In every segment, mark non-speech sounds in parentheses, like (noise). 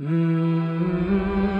Mm-hmm.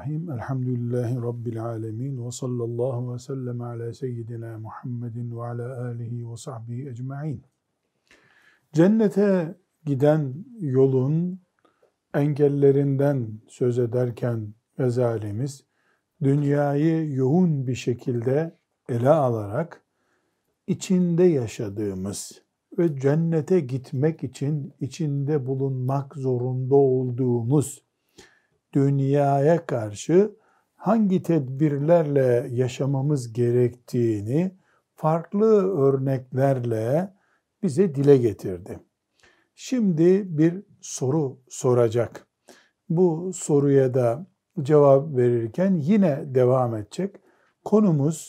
Bismillahirrahmanirrahim. Elhamdülillahi Rabbil alemin. Ve sallallahu ve sellem ala seyyidina Muhammedin ve ala alihi ve sahbihi ecma'in. Cennete giden yolun engellerinden söz ederken Gazalimiz, dünyayı yoğun bir şekilde ele alarak, içinde yaşadığımız ve cennete gitmek için içinde bulunmak zorunda olduğumuz dünyaya karşı hangi tedbirlerle yaşamamız gerektiğini farklı örneklerle bize dile getirdi. Şimdi bir soru soracak. Bu soruya da cevap verirken yine devam edecek. Konumuz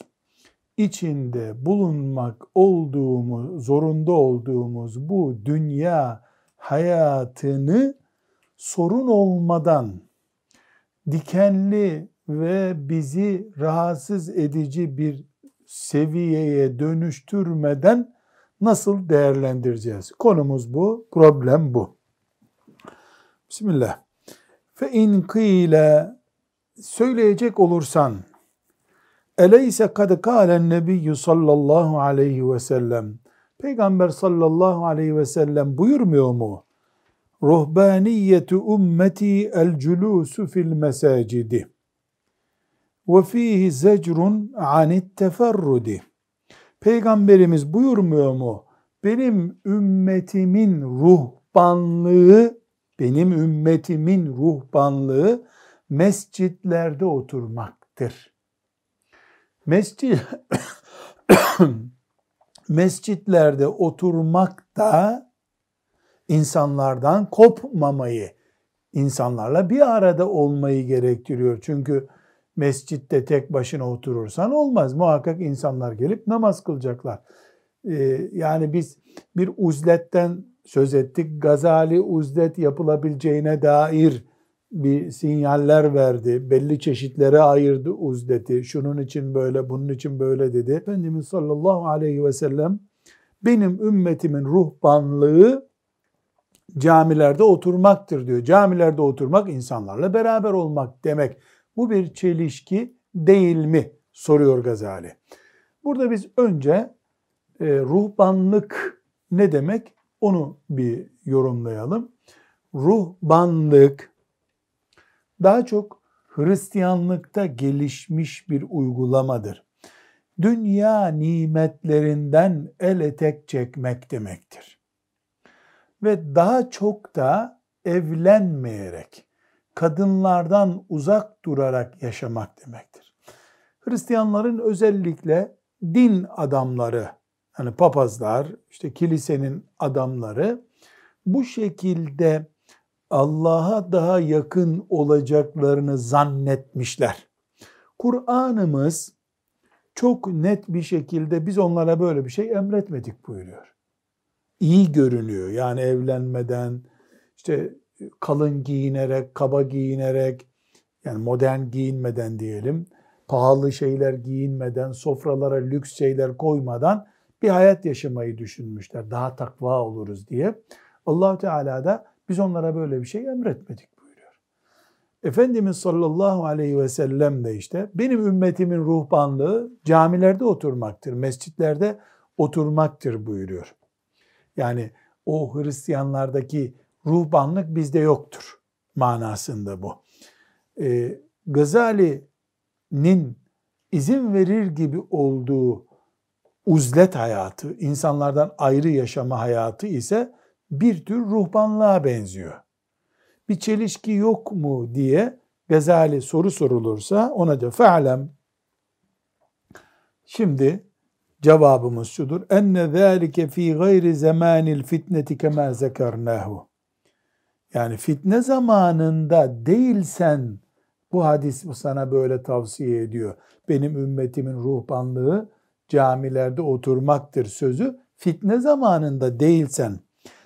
içinde bulunmak olduğumuz, zorunda olduğumuz bu dünya hayatını sorun olmadan dikenli ve bizi rahatsız edici bir seviyeye dönüştürmeden nasıl değerlendireceğiz? Konumuz bu, problem bu. Bismillah. Fe in kıyle söyleyecek olursan Eleyse kad kâlen nebiyyü sallallahu aleyhi ve sellem Peygamber sallallahu aleyhi ve sellem buyurmuyor mu? Ruhbaniyetu ummeti el culusu fil mesacidi ve fihi zecrun anit teferrudi. Peygamberimiz buyurmuyor mu? Benim ümmetimin ruhbanlığı, benim ümmetimin ruhbanlığı mescitlerde oturmaktır. Mescid (coughs) mescitlerde oturmak da insanlardan kopmamayı, insanlarla bir arada olmayı gerektiriyor. Çünkü mescitte tek başına oturursan olmaz. Muhakkak insanlar gelip namaz kılacaklar. Ee, yani biz bir uzletten söz ettik. Gazali uzlet yapılabileceğine dair bir sinyaller verdi. Belli çeşitlere ayırdı uzleti. Şunun için böyle, bunun için böyle dedi. Efendimiz sallallahu aleyhi ve sellem benim ümmetimin ruhbanlığı camilerde oturmaktır diyor. Camilerde oturmak insanlarla beraber olmak demek. Bu bir çelişki değil mi? soruyor Gazali. Burada biz önce e, ruhbanlık ne demek onu bir yorumlayalım. Ruhbanlık daha çok Hristiyanlıkta gelişmiş bir uygulamadır. Dünya nimetlerinden el etek çekmek demektir ve daha çok da evlenmeyerek, kadınlardan uzak durarak yaşamak demektir. Hristiyanların özellikle din adamları, hani papazlar, işte kilisenin adamları bu şekilde Allah'a daha yakın olacaklarını zannetmişler. Kur'an'ımız çok net bir şekilde biz onlara böyle bir şey emretmedik buyuruyor iyi görünüyor. Yani evlenmeden işte kalın giyinerek, kaba giyinerek yani modern giyinmeden diyelim, pahalı şeyler giyinmeden, sofralara lüks şeyler koymadan bir hayat yaşamayı düşünmüşler. Daha takva oluruz diye. allah Teala da biz onlara böyle bir şey emretmedik buyuruyor. Efendimiz sallallahu aleyhi ve sellem de işte benim ümmetimin ruhbanlığı camilerde oturmaktır, mescitlerde oturmaktır buyuruyor. Yani o Hristiyanlardaki ruhbanlık bizde yoktur manasında bu. Ee, Gazali'nin izin verir gibi olduğu uzlet hayatı, insanlardan ayrı yaşama hayatı ise bir tür ruhbanlığa benziyor. Bir çelişki yok mu diye Gazali soru sorulursa ona da fe'lem şimdi Cevabımız şudur. Enne zâlike fî gayri zemânil fitneti kemâ zekarnâhu. Yani fitne zamanında değilsen bu hadis sana böyle tavsiye ediyor. Benim ümmetimin ruhbanlığı camilerde oturmaktır sözü. Fitne zamanında değilsen.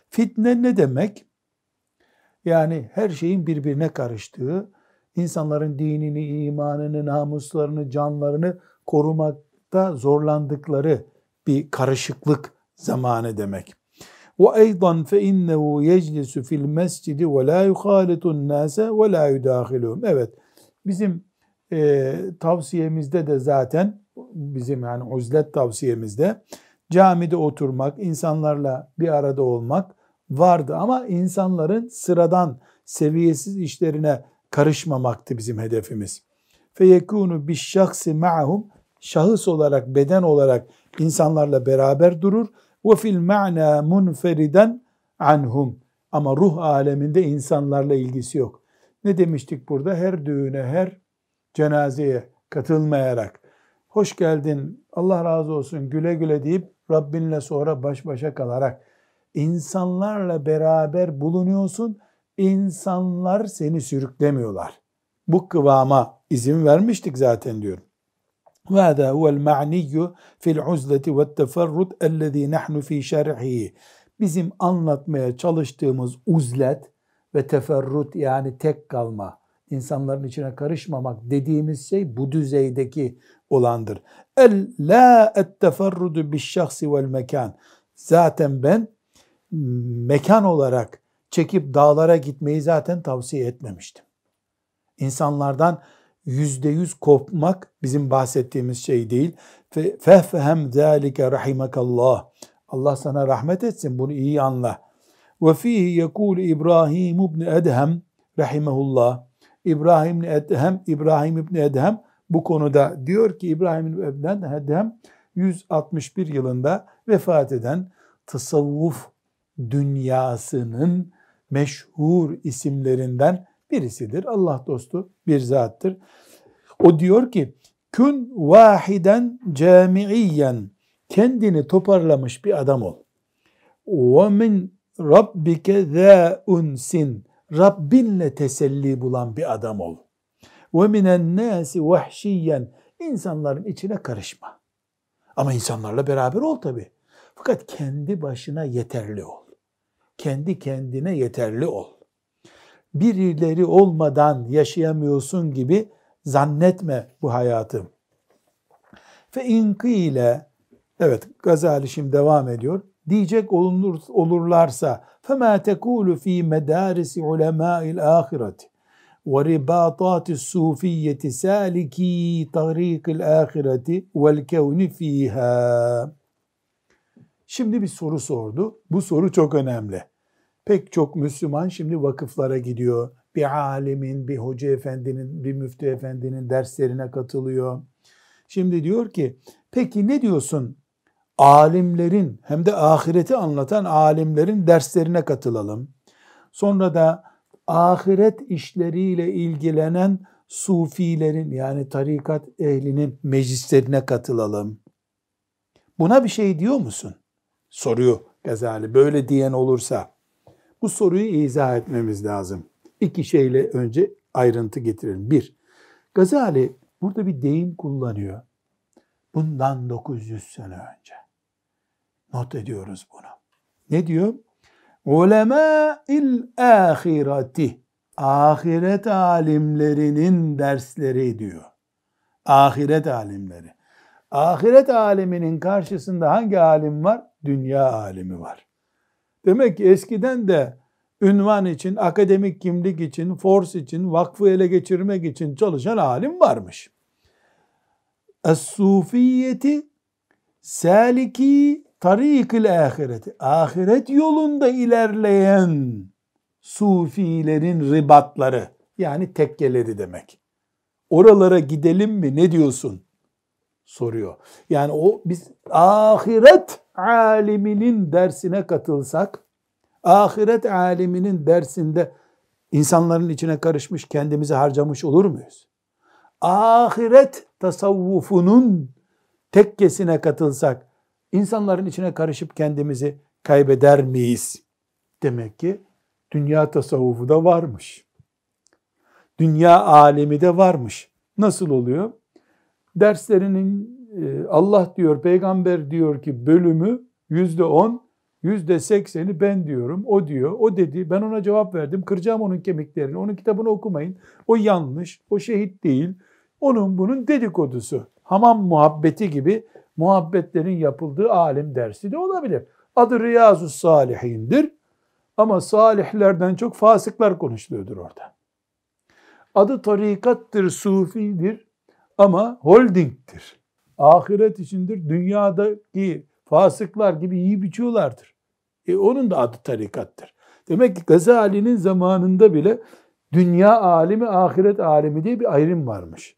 Fitne ne demek? Yani her şeyin birbirine karıştığı, insanların dinini, imanını, namuslarını, canlarını korumakta zorlandıkları bir karışıklık zamanı demek. وأيضا فإنه يجلس في المسجد ولا يخالط الناس ولا يداخلهم. Evet. Bizim e, tavsiyemizde de zaten bizim yani uzlet tavsiyemizde camide oturmak, insanlarla bir arada olmak vardı ama insanların sıradan seviyesiz işlerine karışmamaktı bizim hedefimiz. Feyekunu bir şahsi ma'hum şahıs olarak, beden olarak insanlarla beraber durur. Ve fil ma'na munferiden anhum. Ama ruh aleminde insanlarla ilgisi yok. Ne demiştik burada? Her düğüne, her cenazeye katılmayarak, hoş geldin, Allah razı olsun, güle güle deyip Rabbinle sonra baş başa kalarak insanlarla beraber bulunuyorsun. İnsanlar seni sürüklemiyorlar. Bu kıvama izin vermiştik zaten diyorum. وهذا هو المعني في العزلة والتفرد الذي نحن في شرحه bizim anlatmaya çalıştığımız uzlet ve teferrut yani tek kalma, insanların içine karışmamak dediğimiz şey bu düzeydeki olandır. El la et teferrudu bis şahsi vel mekan. Zaten ben mekan olarak çekip dağlara gitmeyi zaten tavsiye etmemiştim. İnsanlardan yüzde yüz kopmak bizim bahsettiğimiz şey değil. Fehfehem zâlike rahimakallah. Allah sana rahmet etsin bunu iyi anla. Ve fihi yekul İbrahim ibn Edhem rahimehullah. İbrahim ibn Edhem, İbrahim ibn Edhem bu konuda diyor ki İbrahim ibn Edhem 161 yılında vefat eden tasavvuf dünyasının meşhur isimlerinden birisidir. Allah dostu bir zattır. O diyor ki kün vahiden camiiyen kendini toparlamış bir adam ol. Ve min rabbike zâ unsin Rabbinle teselli bulan bir adam ol. Ve minen nâsi vahşiyen insanların içine karışma. Ama insanlarla beraber ol tabi. Fakat kendi başına yeterli ol. Kendi kendine yeterli ol birileri olmadan yaşayamıyorsun gibi zannetme bu hayatı. Fe inkile evet Gazali şimdi devam ediyor. Diyecek olunur, olurlarsa فَمَا تَكُولُ ف۪ي مَدَارِسِ عُلَمَاءِ الْآخِرَةِ وَرِبَاطَاتِ السُّوفِيَّةِ سَالِك۪ي طَر۪يقِ الْآخِرَةِ وَالْكَوْنِ ف۪يهَا Şimdi bir soru sordu. Bu soru çok önemli. Pek çok Müslüman şimdi vakıflara gidiyor. Bir alimin, bir hoca efendinin, bir müftü efendinin derslerine katılıyor. Şimdi diyor ki, peki ne diyorsun? Alimlerin hem de ahireti anlatan alimlerin derslerine katılalım. Sonra da ahiret işleriyle ilgilenen sufilerin yani tarikat ehlinin meclislerine katılalım. Buna bir şey diyor musun? Soruyor Gazali. Böyle diyen olursa bu soruyu izah etmemiz lazım. İki şeyle önce ayrıntı getirelim. Bir, Gazali burada bir deyim kullanıyor. Bundan 900 sene önce. Not ediyoruz bunu. Ne diyor? Ulema il ahireti. Ahiret alimlerinin dersleri diyor. Ahiret alimleri. Ahiret aliminin karşısında hangi alim var? Dünya alimi var. Demek ki eskiden de ünvan için, akademik kimlik için, force için, vakfı ele geçirmek için çalışan alim varmış. Es-sufiyeti saliki tarikil ahireti. Ahiret yolunda ilerleyen sufilerin ribatları yani tekkeleri demek. Oralara gidelim mi ne diyorsun? soruyor. Yani o biz ahiret aliminin dersine katılsak, ahiret aliminin dersinde insanların içine karışmış, kendimizi harcamış olur muyuz? Ahiret tasavvufunun tekkesine katılsak insanların içine karışıp kendimizi kaybeder miyiz? Demek ki dünya tasavvufu da varmış. Dünya alemi de varmış. Nasıl oluyor? Derslerinin Allah diyor, peygamber diyor ki bölümü yüzde on, yüzde sekseni ben diyorum. O diyor, o dedi. Ben ona cevap verdim. Kıracağım onun kemiklerini. Onun kitabını okumayın. O yanlış, o şehit değil. Onun bunun dedikodusu. Hamam muhabbeti gibi muhabbetlerin yapıldığı alim dersi de olabilir. Adı Riyazu Salihin'dir. Ama salihlerden çok fasıklar konuşuluyordur orada. Adı tarikattır, sufidir ama holdingtir. Ahiret içindir. Dünyadaki fasıklar gibi iyi biçiyorlardır. E onun da adı tarikattır. Demek ki Gazali'nin zamanında bile dünya alimi, ahiret alimi diye bir ayrım varmış.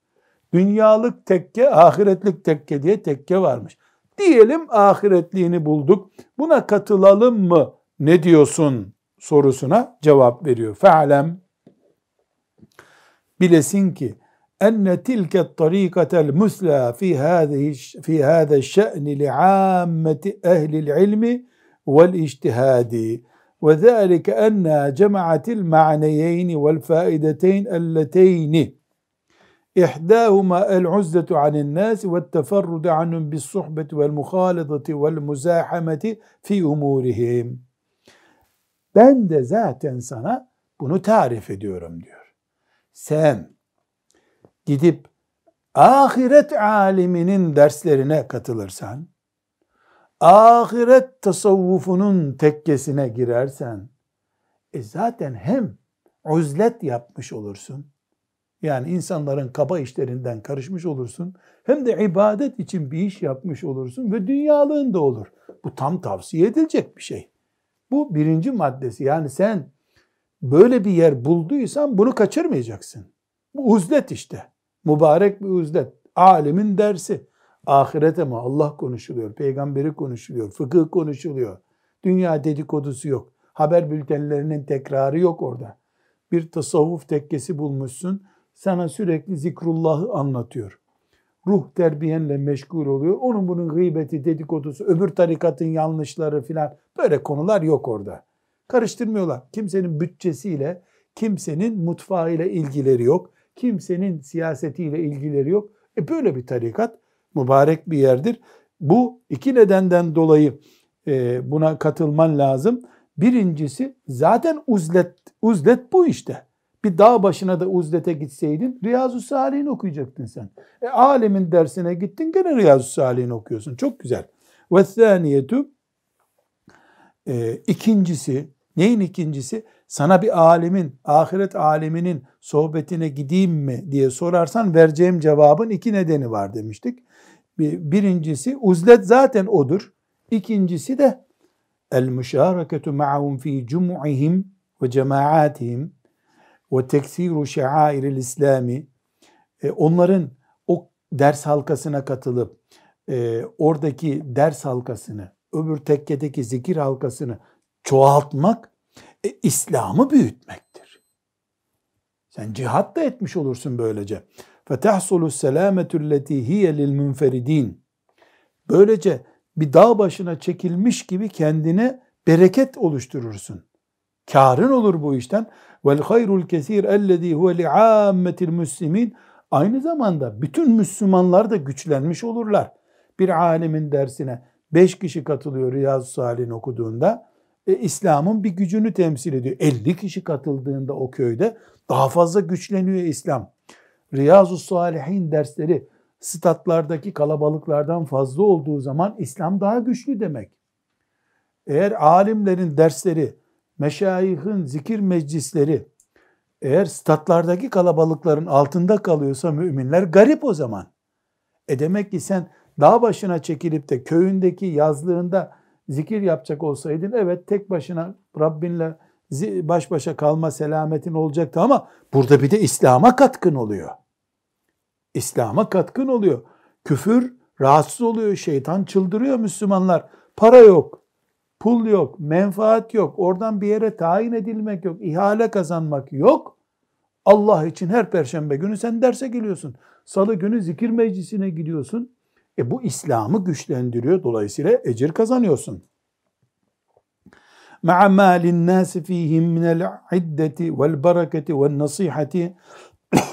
Dünyalık tekke, ahiretlik tekke diye tekke varmış. Diyelim ahiretliğini bulduk. Buna katılalım mı? Ne diyorsun? sorusuna cevap veriyor. Fe'lem bilesin ki أن تلك الطريقة المثلى في هذه في هذا الشأن لعامة أهل العلم والاجتهاد. وذلك أنها جمعت المعنيين والفائدتين اللتين. إحداهما العزة عن الناس والتفرد عنهم بالصحبة والمخالطة والمزاحمة في أمورهم. بند ذات سنة بنو تعرف tarif ediyorum diyor. Gidip ahiret aliminin derslerine katılırsan, ahiret tasavvufunun tekkesine girersen, e zaten hem uzlet yapmış olursun, yani insanların kaba işlerinden karışmış olursun, hem de ibadet için bir iş yapmış olursun ve dünyalığın da olur. Bu tam tavsiye edilecek bir şey. Bu birinci maddesi. Yani sen böyle bir yer bulduysan bunu kaçırmayacaksın. Bu uzlet işte. Mübarek bir uzlet. Alimin dersi. Ahirete mi? Allah konuşuluyor, peygamberi konuşuluyor, fıkıh konuşuluyor. Dünya dedikodusu yok. Haber bültenlerinin tekrarı yok orada. Bir tasavvuf tekkesi bulmuşsun. Sana sürekli zikrullahı anlatıyor ruh terbiyenle meşgul oluyor. Onun bunun gıybeti, dedikodusu, öbür tarikatın yanlışları filan böyle konular yok orada. Karıştırmıyorlar. Kimsenin bütçesiyle, kimsenin mutfağıyla ilgileri yok. Kimsenin siyasetiyle ilgileri yok. E böyle bir tarikat mübarek bir yerdir. Bu iki nedenden dolayı e, buna katılman lazım. Birincisi zaten uzlet, uzlet bu işte bir dağ başına da uzlete gitseydin Riyazu Salih'in okuyacaktın sen. E, alemin dersine gittin gene Riyazu Salih'in okuyorsun. Çok güzel. Ve thaniyetu e, ikincisi neyin ikincisi? Sana bir alemin, ahiret aleminin sohbetine gideyim mi diye sorarsan vereceğim cevabın iki nedeni var demiştik. Birincisi uzlet zaten odur. İkincisi de el müşareketu ma'hum fi cum'ihim ve cemaatihim ve teksiru şeairil İslami e, onların o ders halkasına katılıp e, oradaki ders halkasını öbür tekkedeki zikir halkasını çoğaltmak e, İslam'ı büyütmektir. Sen cihat da etmiş olursun böylece. فَتَحْصُلُ السَّلَامَةُ الَّتِي هِيَ لِلْمُنْفَرِد۪ينَ Böylece bir dağ başına çekilmiş gibi kendine bereket oluşturursun. Karın olur bu işten. Vel hayrul kesir ellezî huve li'âmmetil müslimin. Aynı zamanda bütün Müslümanlar da güçlenmiş olurlar. Bir alemin dersine beş kişi katılıyor Riyazu Salih'in okuduğunda. e, İslam'ın bir gücünü temsil ediyor. 50 kişi katıldığında o köyde daha fazla güçleniyor İslam. Riyazu Salihin dersleri statlardaki kalabalıklardan fazla olduğu zaman İslam daha güçlü demek. Eğer alimlerin dersleri meşayihin zikir meclisleri eğer statlardaki kalabalıkların altında kalıyorsa müminler garip o zaman. E demek ki sen dağ başına çekilip de köyündeki yazlığında zikir yapacak olsaydın evet tek başına Rabbinle baş başa kalma selametin olacaktı ama burada bir de İslam'a katkın oluyor. İslam'a katkın oluyor. Küfür rahatsız oluyor, şeytan çıldırıyor Müslümanlar. Para yok, Pul yok, menfaat yok, oradan bir yere tayin edilmek yok, ihale kazanmak yok. Allah için her perşembe günü sen derse geliyorsun. Salı günü zikir meclisine gidiyorsun. E bu İslam'ı güçlendiriyor. Dolayısıyla ecir kazanıyorsun. مع ما للناس فيهم من العدة والبركة والنصيحة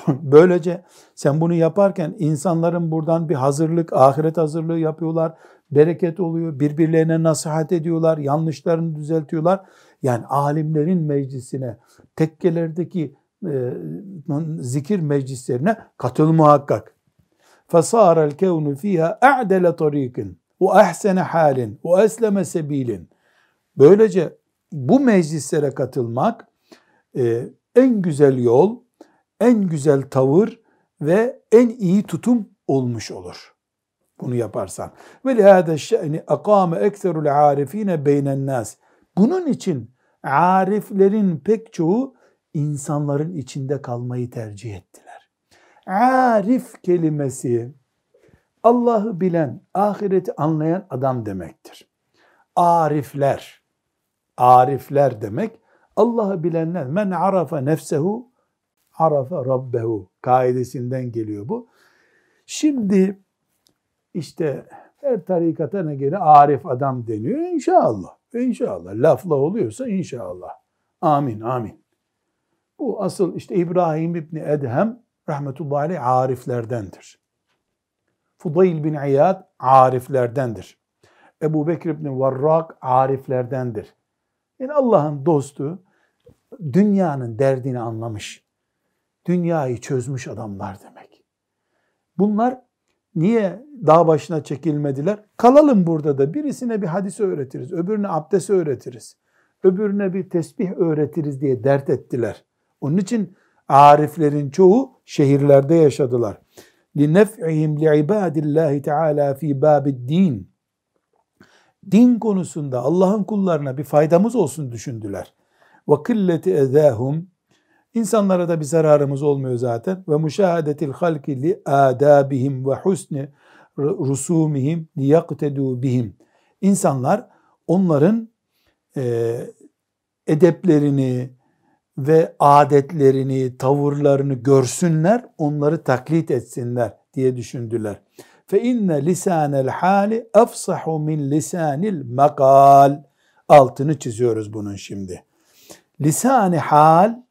Böylece sen bunu yaparken insanların buradan bir hazırlık, ahiret hazırlığı yapıyorlar. Bereket oluyor. Birbirlerine nasihat ediyorlar. Yanlışlarını düzeltiyorlar. Yani alimlerin meclisine, tekkelerdeki e, zikir meclislerine katıl muhakkak. فَصَارَ الْكَوْنُ ف۪يهَا اَعْدَلَ طَر۪يقٍ وَاَحْسَنَ حَالٍ وَاَسْلَمَ سَب۪يلٍ Böylece bu meclislere katılmak e, en güzel yol, en güzel tavır ve en iyi tutum olmuş olur. Bunu yaparsan. Ve lihâde şe'ni akâme ekserul arifine beynen nas. Bunun için ariflerin pek çoğu insanların içinde kalmayı tercih ettiler. Arif kelimesi Allah'ı bilen, ahireti anlayan adam demektir. Arifler, arifler demek Allah'ı bilenler. Men arafa nefsehu arafa rabbehu kaidesinden geliyor bu. Şimdi işte her tarikata ne göre arif adam deniyor. İnşallah. İnşallah. Lafla oluyorsa inşallah. Amin, amin. Bu asıl işte İbrahim İbni Edhem rahmetullahi aleyh ariflerdendir. Fudayl bin İyad ariflerdendir. Ebu Bekir İbni Varrak ariflerdendir. Yani Allah'ın dostu dünyanın derdini anlamış. Dünyayı çözmüş adamlar demek. Bunlar niye dağ başına çekilmediler? Kalalım burada da birisine bir hadis öğretiriz, öbürüne abdest öğretiriz, öbürüne bir tesbih öğretiriz diye dert ettiler. Onun için ariflerin çoğu şehirlerde yaşadılar. لِنَفْعِهِمْ لِعِبَادِ اللّٰهِ تَعَالَى ف۪ي بَابِ الدِّينِ din konusunda Allah'ın kullarına bir faydamız olsun düşündüler. Ve kılleti ezahum insanlara da bir zararımız olmuyor zaten. Ve müşahedetil halki li adabihim ve husni rusumihim li yaktedu bihim. İnsanlar onların e, edeplerini ve adetlerini, tavırlarını görsünler, onları taklit etsinler diye düşündüler fe inne lisanel hali efsahu min lisanil makal. Altını çiziyoruz bunun şimdi. Lisani hal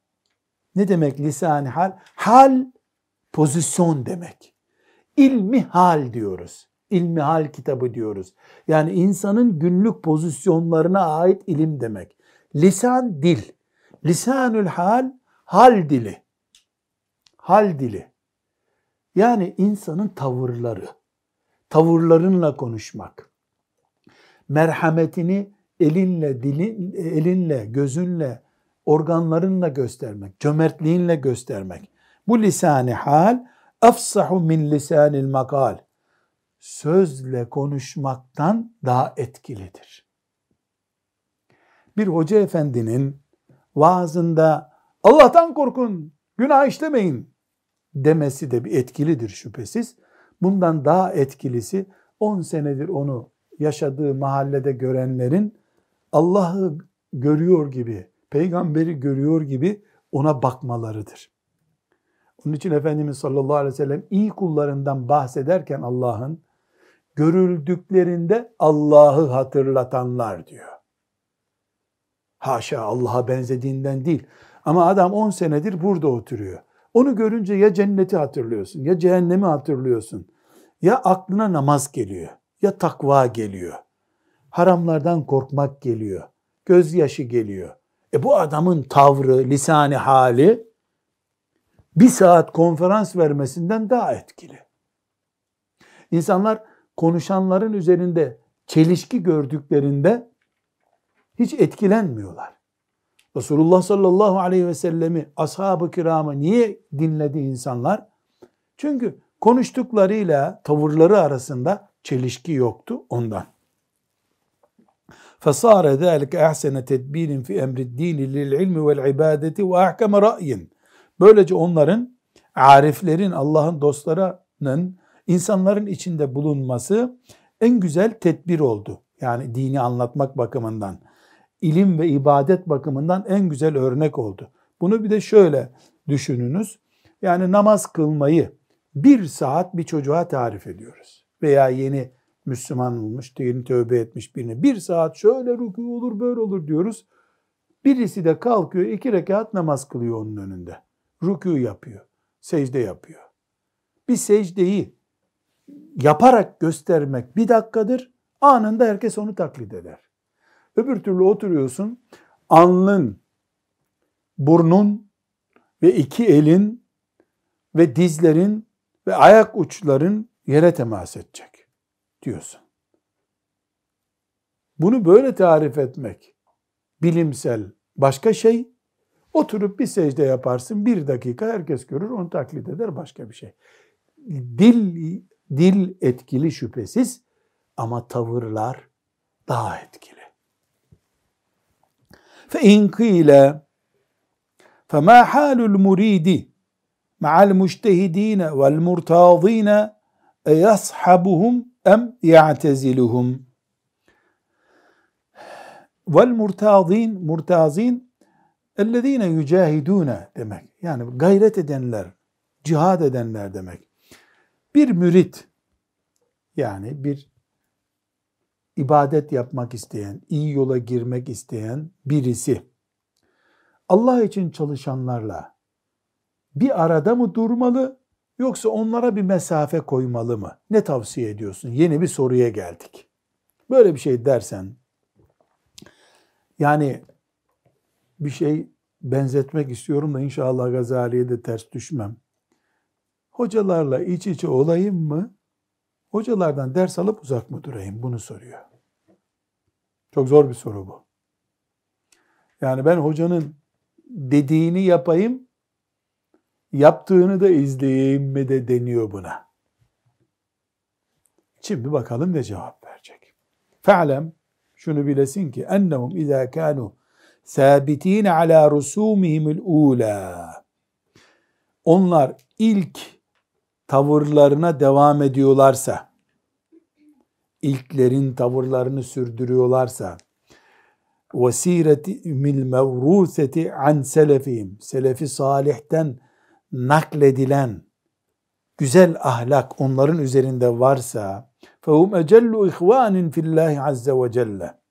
ne demek lisani hal? Hal pozisyon demek. İlmi hal diyoruz. İlmi hal kitabı diyoruz. Yani insanın günlük pozisyonlarına ait ilim demek. Lisan dil. Lisanül hal hal dili. Hal dili. Yani insanın tavırları tavırlarınla konuşmak, merhametini elinle, dilin, elinle, gözünle, organlarınla göstermek, cömertliğinle göstermek. Bu lisani hal afsahu min lisanil makal. Sözle konuşmaktan daha etkilidir. Bir hoca efendinin vaazında Allah'tan korkun, günah işlemeyin demesi de bir etkilidir şüphesiz. Bundan daha etkilisi 10 senedir onu yaşadığı mahallede görenlerin Allah'ı görüyor gibi, peygamberi görüyor gibi ona bakmalarıdır. Onun için Efendimiz sallallahu aleyhi ve sellem iyi kullarından bahsederken Allah'ın görüldüklerinde Allah'ı hatırlatanlar diyor. Haşa Allah'a benzediğinden değil. Ama adam 10 senedir burada oturuyor. Onu görünce ya cenneti hatırlıyorsun ya cehennemi hatırlıyorsun. Ya aklına namaz geliyor ya takva geliyor. Haramlardan korkmak geliyor. Gözyaşı geliyor. E bu adamın tavrı, lisani hali bir saat konferans vermesinden daha etkili. İnsanlar konuşanların üzerinde çelişki gördüklerinde hiç etkilenmiyorlar. Resulullah sallallahu aleyhi ve sellemi ashab-ı kiramı niye dinledi insanlar? Çünkü konuştuklarıyla tavırları arasında çelişki yoktu ondan. فصار ذلك أحسن تدبير في أمر الدين للعلم والعبادة وأحكم رأي. Böylece onların ariflerin, Allah'ın dostlarının insanların içinde bulunması en güzel tedbir oldu. Yani dini anlatmak bakımından, ilim ve ibadet bakımından en güzel örnek oldu. Bunu bir de şöyle düşününüz. Yani namaz kılmayı bir saat bir çocuğa tarif ediyoruz. veya yeni Müslüman olmuş, yeni tövbe etmiş birini bir saat şöyle rükû olur böyle olur diyoruz. Birisi de kalkıyor iki rekat namaz kılıyor onun önünde. Rükû yapıyor, secde yapıyor. Bir secdeyi yaparak göstermek bir dakikadır. Anında herkes onu taklit eder. Öbür türlü oturuyorsun, alnın, burnun ve iki elin ve dizlerin ve ayak uçların yere temas edecek diyorsun. Bunu böyle tarif etmek bilimsel başka şey. Oturup bir secde yaparsın bir dakika herkes görür onu taklit eder başka bir şey. Dil dil etkili şüphesiz ama tavırlar daha etkili. فإن قيل فما حال المريد مع المجتهدين والمرتاضين يصحبهم أم يعتزلهم والمرتاضين مرتازين اَلَّذ۪ينَ يُجَاهِدُونَ demek. Yani gayret edenler, cihad edenler demek. Bir mürit, yani bir ibadet yapmak isteyen, iyi yola girmek isteyen birisi, Allah için çalışanlarla bir arada mı durmalı, yoksa onlara bir mesafe koymalı mı? Ne tavsiye ediyorsun? Yeni bir soruya geldik. Böyle bir şey dersen, yani bir şey benzetmek istiyorum da inşallah Gazali'ye de ters düşmem. Hocalarla iç içe olayım mı? Hocalardan ders alıp uzak mı durayım? Bunu soruyor. Çok zor bir soru bu. Yani ben hocanın dediğini yapayım, yaptığını da izleyeyim mi de deniyor buna. Şimdi bakalım ne cevap verecek. Fe'lem şunu bilesin ki ennehum izâ kânû sabitine ala rusumihimul ula. Onlar ilk tavırlarına devam ediyorlarsa, ilklerin tavırlarını sürdürüyorlarsa, vesiretimil mevruseti an selefihim, selefi salihten nakledilen güzel ahlak onların üzerinde varsa, fehum ecellu ihvanin fillahi azze ve celle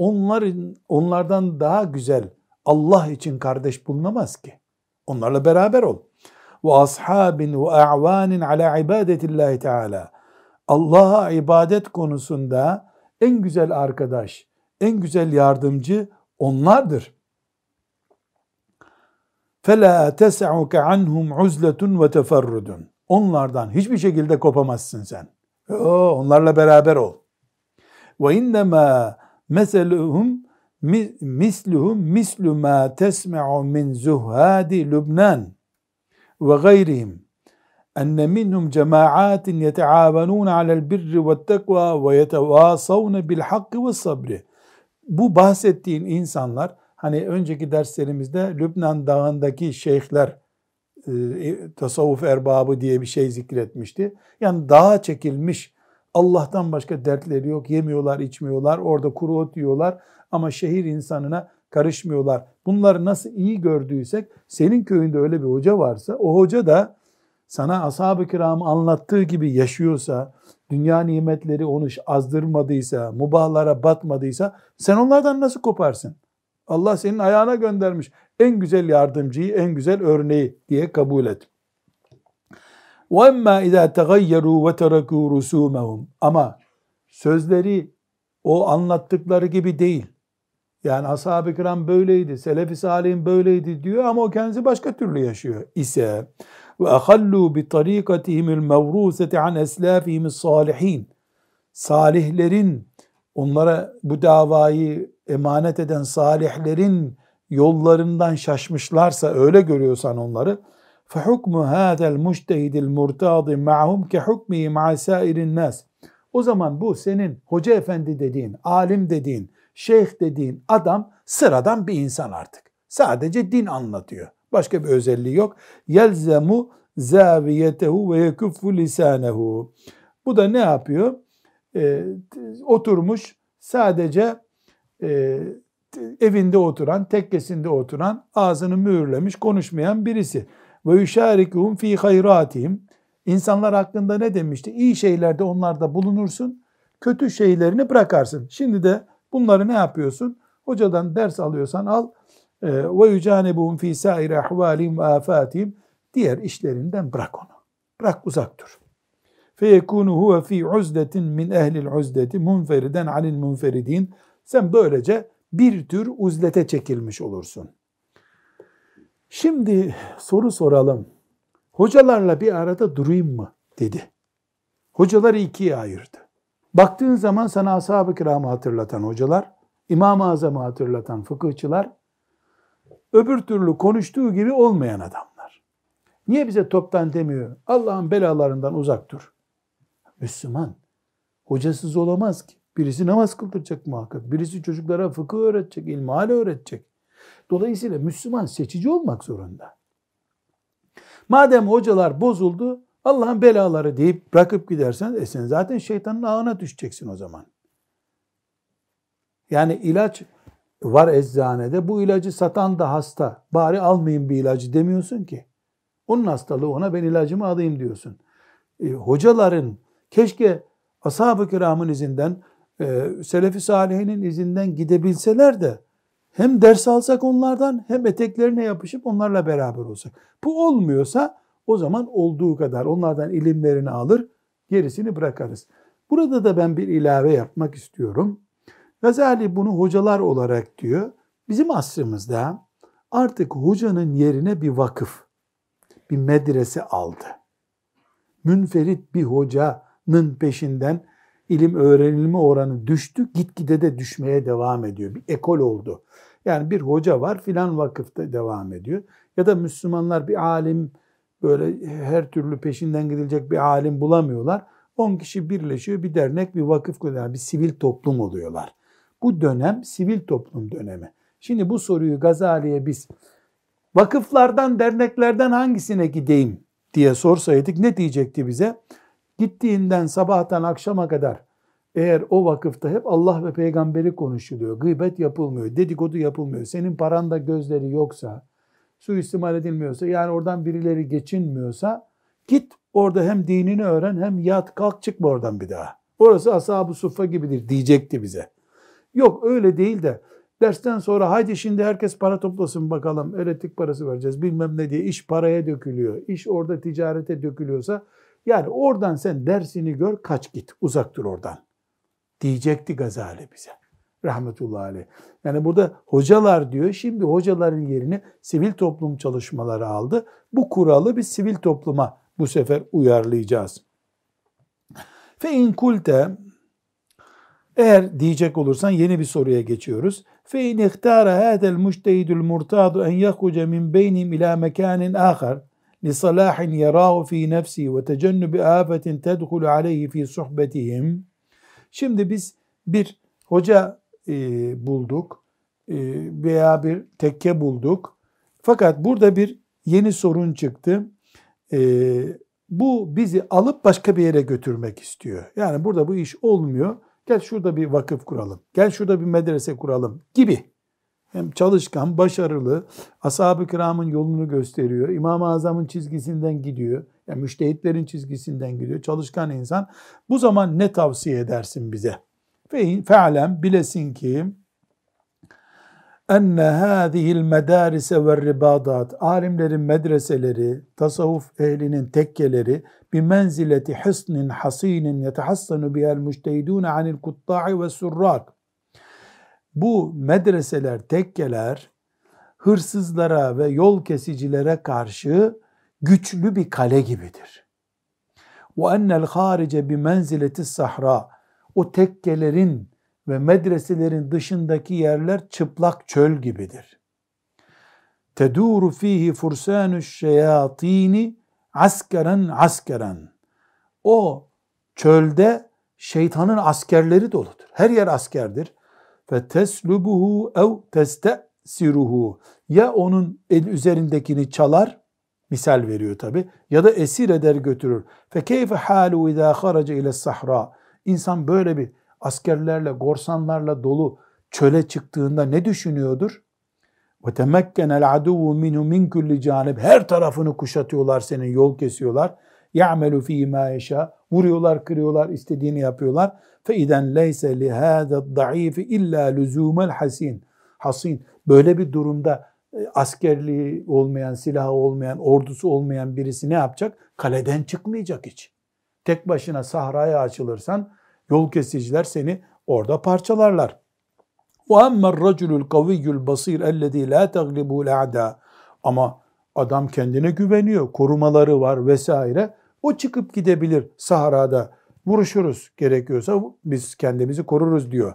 onların onlardan daha güzel Allah için kardeş bulunamaz ki. Onlarla beraber ol Ve ashabin ve a'vanin ala ibadetillahi teala. Allah'a ibadet konusunda en güzel arkadaş, en güzel yardımcı onlardır. فَلَا تَسَعُكَ عَنْهُمْ عُزْلَةٌ وَتَفَرُّدٌ Onlardan hiçbir şekilde kopamazsın sen. Oo, onlarla beraber ol. وَاِنَّمَا Meseluhum misluhum mislu ma tesma'u min zuhadi Lübnan yetaavanun alel birri ve tekva ve yetevasavne bil hakkı ve sabri. Bu bahsettiğin insanlar hani önceki derslerimizde Lübnan dağındaki şeyhler e, e tasavvuf erbabı diye bir şey zikretmişti. Yani dağa çekilmiş Allah'tan başka dertleri yok. Yemiyorlar, içmiyorlar. Orada kuru ot yiyorlar. Ama şehir insanına karışmıyorlar. Bunları nasıl iyi gördüysek senin köyünde öyle bir hoca varsa o hoca da sana ashab-ı kiramı anlattığı gibi yaşıyorsa, dünya nimetleri onu azdırmadıysa, mubahlara batmadıysa sen onlardan nasıl koparsın? Allah senin ayağına göndermiş en güzel yardımcıyı, en güzel örneği diye kabul et. وَاَمَّا اِذَا تَغَيَّرُوا وَتَرَكُوا رُسُومَهُمْ Ama sözleri o anlattıkları gibi değil. Yani ashab-ı kiram böyleydi, selef-i salihin böyleydi diyor ama o kendisi başka türlü yaşıyor ise ve ahallu bi tarikatihimul mevrusati an eslafihim salihin salihlerin onlara bu davayı emanet eden salihlerin yollarından şaşmışlarsa öyle görüyorsan onları فَحُكْمُ هَذَا الْمُجْتَهِدِ الْمُرْتَاضِ مَعْهُمْ كَحُكْمِهِ مَعَ سَائِرِ النَّاسِ O zaman bu senin hoca efendi dediğin, alim dediğin, Şeyh dediğin adam sıradan bir insan artık. Sadece din anlatıyor. Başka bir özelliği yok. Yelzemu zaviyetehu ve yekuffu lisanehu. Bu da ne yapıyor? Ee, oturmuş sadece e, evinde oturan, tekkesinde oturan, ağzını mühürlemiş, konuşmayan birisi. Ve yüşarikuhum fi hayratihim. İnsanlar hakkında ne demişti? İyi şeylerde onlarda bulunursun, kötü şeylerini bırakarsın. Şimdi de bunları ne yapıyorsun? Hocadan ders alıyorsan al. Ve yucanibuhum fi sair ahvalim ve afatihim. Diğer işlerinden bırak onu. Bırak uzak dur. Feyekunu huve fi uzdetin min ehlil uzdeti munferiden anil munferidin. Sen böylece bir tür uzlete çekilmiş olursun. Şimdi soru soralım. Hocalarla bir arada durayım mı? dedi. Hocaları ikiye ayırdı. Baktığın zaman sana ashab-ı kiramı hatırlatan hocalar, İmam-ı Azam'ı hatırlatan fıkıhçılar, öbür türlü konuştuğu gibi olmayan adamlar. Niye bize toptan demiyor? Allah'ın belalarından uzak dur. Müslüman hocasız olamaz ki. Birisi namaz kıldıracak muhakkak. Birisi çocuklara fıkıh öğretecek, ilmihal öğretecek. Dolayısıyla Müslüman seçici olmak zorunda. Madem hocalar bozuldu, Allah'ın belaları deyip bırakıp gidersen e sen zaten şeytanın ağına düşeceksin o zaman. Yani ilaç var eczanede bu ilacı satan da hasta. Bari almayayım bir ilacı demiyorsun ki. Onun hastalığı ona ben ilacımı alayım diyorsun. E, hocaların keşke ashab-ı kiramın izinden, e, selefi salihinin izinden gidebilseler de hem ders alsak onlardan hem eteklerine yapışıp onlarla beraber olsak. Bu olmuyorsa o zaman olduğu kadar onlardan ilimlerini alır, gerisini bırakarız. Burada da ben bir ilave yapmak istiyorum. Gazali bunu hocalar olarak diyor. Bizim asrımızda artık hocanın yerine bir vakıf, bir medrese aldı. Münferit bir hocanın peşinden ilim öğrenilme oranı düştü, gitgide de düşmeye devam ediyor. Bir ekol oldu. Yani bir hoca var filan vakıfta devam ediyor. Ya da Müslümanlar bir alim böyle her türlü peşinden gidilecek bir alim bulamıyorlar. 10 kişi birleşiyor bir dernek bir vakıf kuruyorlar. Bir sivil toplum oluyorlar. Bu dönem sivil toplum dönemi. Şimdi bu soruyu Gazali'ye biz vakıflardan derneklerden hangisine gideyim diye sorsaydık ne diyecekti bize? Gittiğinden sabahtan akşama kadar eğer o vakıfta hep Allah ve peygamberi konuşuluyor, gıybet yapılmıyor, dedikodu yapılmıyor, senin paranda gözleri yoksa, suistimal edilmiyorsa, yani oradan birileri geçinmiyorsa, git orada hem dinini öğren hem yat kalk çıkma oradan bir daha. Orası ashab-ı suffa gibidir diyecekti bize. Yok öyle değil de dersten sonra haydi şimdi herkes para toplasın bakalım elektrik parası vereceğiz bilmem ne diye iş paraya dökülüyor. İş orada ticarete dökülüyorsa yani oradan sen dersini gör kaç git uzak dur oradan diyecekti Gazali bize. Rahmetullahi aleyh. Yani burada hocalar diyor. Şimdi hocaların yerini sivil toplum çalışmaları aldı. Bu kuralı biz sivil topluma bu sefer uyarlayacağız. Fe in kulte eğer diyecek olursan yeni bir soruya geçiyoruz. Fe in ihtara hada'l mujtehidul murtadu en yakhruca min beynihim ila mekanin ahar li salahin yarahu fi nefsi ve tecennubi afetin tedhulu aleyhi fi suhbetihim Şimdi biz bir hoca e, bulduk e, veya bir tekke bulduk. Fakat burada bir yeni sorun çıktı. E, bu bizi alıp başka bir yere götürmek istiyor. Yani burada bu iş olmuyor. Gel şurada bir vakıf kuralım. Gel şurada bir medrese kuralım gibi. Hem çalışkan, başarılı, ashab-ı kiramın yolunu gösteriyor. İmam-ı Azam'ın çizgisinden gidiyor. Yani müştehitlerin çizgisinden gidiyor. Çalışkan insan. Bu zaman ne tavsiye edersin bize? Fe'lem bilesin ki enne hâzihil medârise ve ribadat alimlerin medreseleri, tasavvuf ehlinin tekkeleri bir menzileti hısnin hasinin yetehassanu bihel müştehidûne anil kutta'i ve surrak bu medreseler, tekkeler hırsızlara ve yol kesicilere karşı güçlü bir kale gibidir. Harice bi menzileti sahra o tekkelerin ve medreselerin dışındaki yerler çıplak çöl gibidir. Teduru fihi fursanu şeyatini askeren askeren. O çölde şeytanın askerleri doludur. Her yer askerdir. Ve teslubuhu ev testesiruhu. Ya onun el üzerindekini çalar Misal veriyor tabi. Ya da esir eder götürür. Fe keyfe halu izâ haraca ile sahra. İnsan böyle bir askerlerle, gorsanlarla dolu çöle çıktığında ne düşünüyordur? Temekkenel aduvu minhu min kulli canib. Her tarafını kuşatıyorlar senin, yol kesiyorlar. ya'melu fî mâ yeşâ. Vuruyorlar, kırıyorlar, istediğini yapıyorlar. Leyse li hâdâ da'îfi illâ lüzûmel hasin. Hasin. Böyle bir durumda e, askerliği olmayan, silahı olmayan, ordusu olmayan birisi ne yapacak? Kaleden çıkmayacak hiç. Tek başına sahraya açılırsan yol kesiciler seni orada parçalarlar. وَاَمَّا الرَّجُلُ الْقَوِيُّ الْبَصِيرُ اَلَّذ۪ي لَا تَغْلِبُوا الْاَعْدَى Ama adam kendine güveniyor, korumaları var vesaire. O çıkıp gidebilir sahrada. Vuruşuruz gerekiyorsa biz kendimizi koruruz diyor.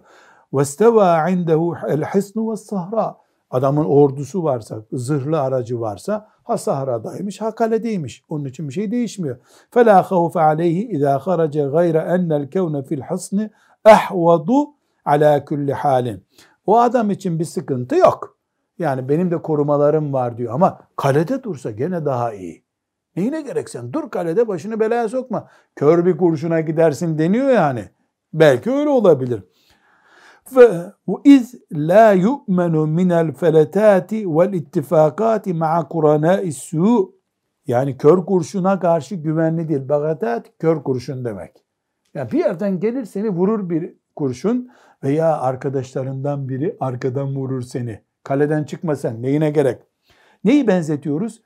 وَاسْتَوَى عِنْدَهُ الْحِسْنُ وَالسَّهْرَى Adamın ordusu varsa, zırhlı aracı varsa ha sahradaymış ha kaledeymiş. Onun için bir şey değişmiyor. فَلَا خَوْفَ عَلَيْهِ اِذَا خَرَجَ غَيْرَ اَنَّ الْكَوْنَ فِي الْحَصْنِ اَحْوَضُ ala kulli halin. O adam için bir sıkıntı yok. Yani benim de korumalarım var diyor ama kalede dursa gene daha iyi. Neyine gerek sen? Dur kalede başını belaya sokma. Kör bir kurşuna gidersin deniyor yani. Belki öyle olabilir. وإذ لا يؤمن من الفلتات والاتفاقات مع قرناء السوء yani kör kurşuna karşı güvenli değil. Bagatat kör kurşun demek. Yani bir yerden gelir seni vurur bir kurşun veya arkadaşlarından biri arkadan vurur seni. Kaleden çıkma sen neyine gerek? Neyi benzetiyoruz?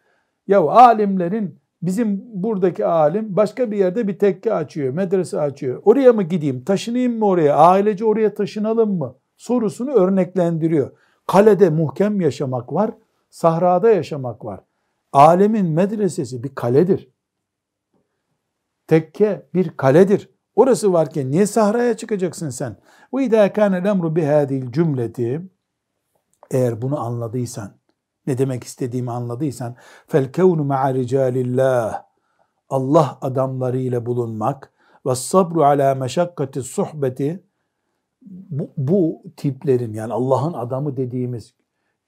Ya alimlerin bizim buradaki alim başka bir yerde bir tekke açıyor, medrese açıyor. Oraya mı gideyim, taşınayım mı oraya, ailece oraya taşınalım mı? Sorusunu örneklendiriyor. Kalede muhkem yaşamak var, sahrada yaşamak var. Alemin medresesi bir kaledir. Tekke bir kaledir. Orası varken niye sahraya çıkacaksın sen? Ve idâ kâne lemru bihâdil cümleti eğer bunu anladıysan, ne demek istediğimi anladıysan fel kevnu ma'a ricalillah Allah adamlarıyla bulunmak ve sabru ala meşakkati suhbeti bu, bu tiplerin yani Allah'ın adamı dediğimiz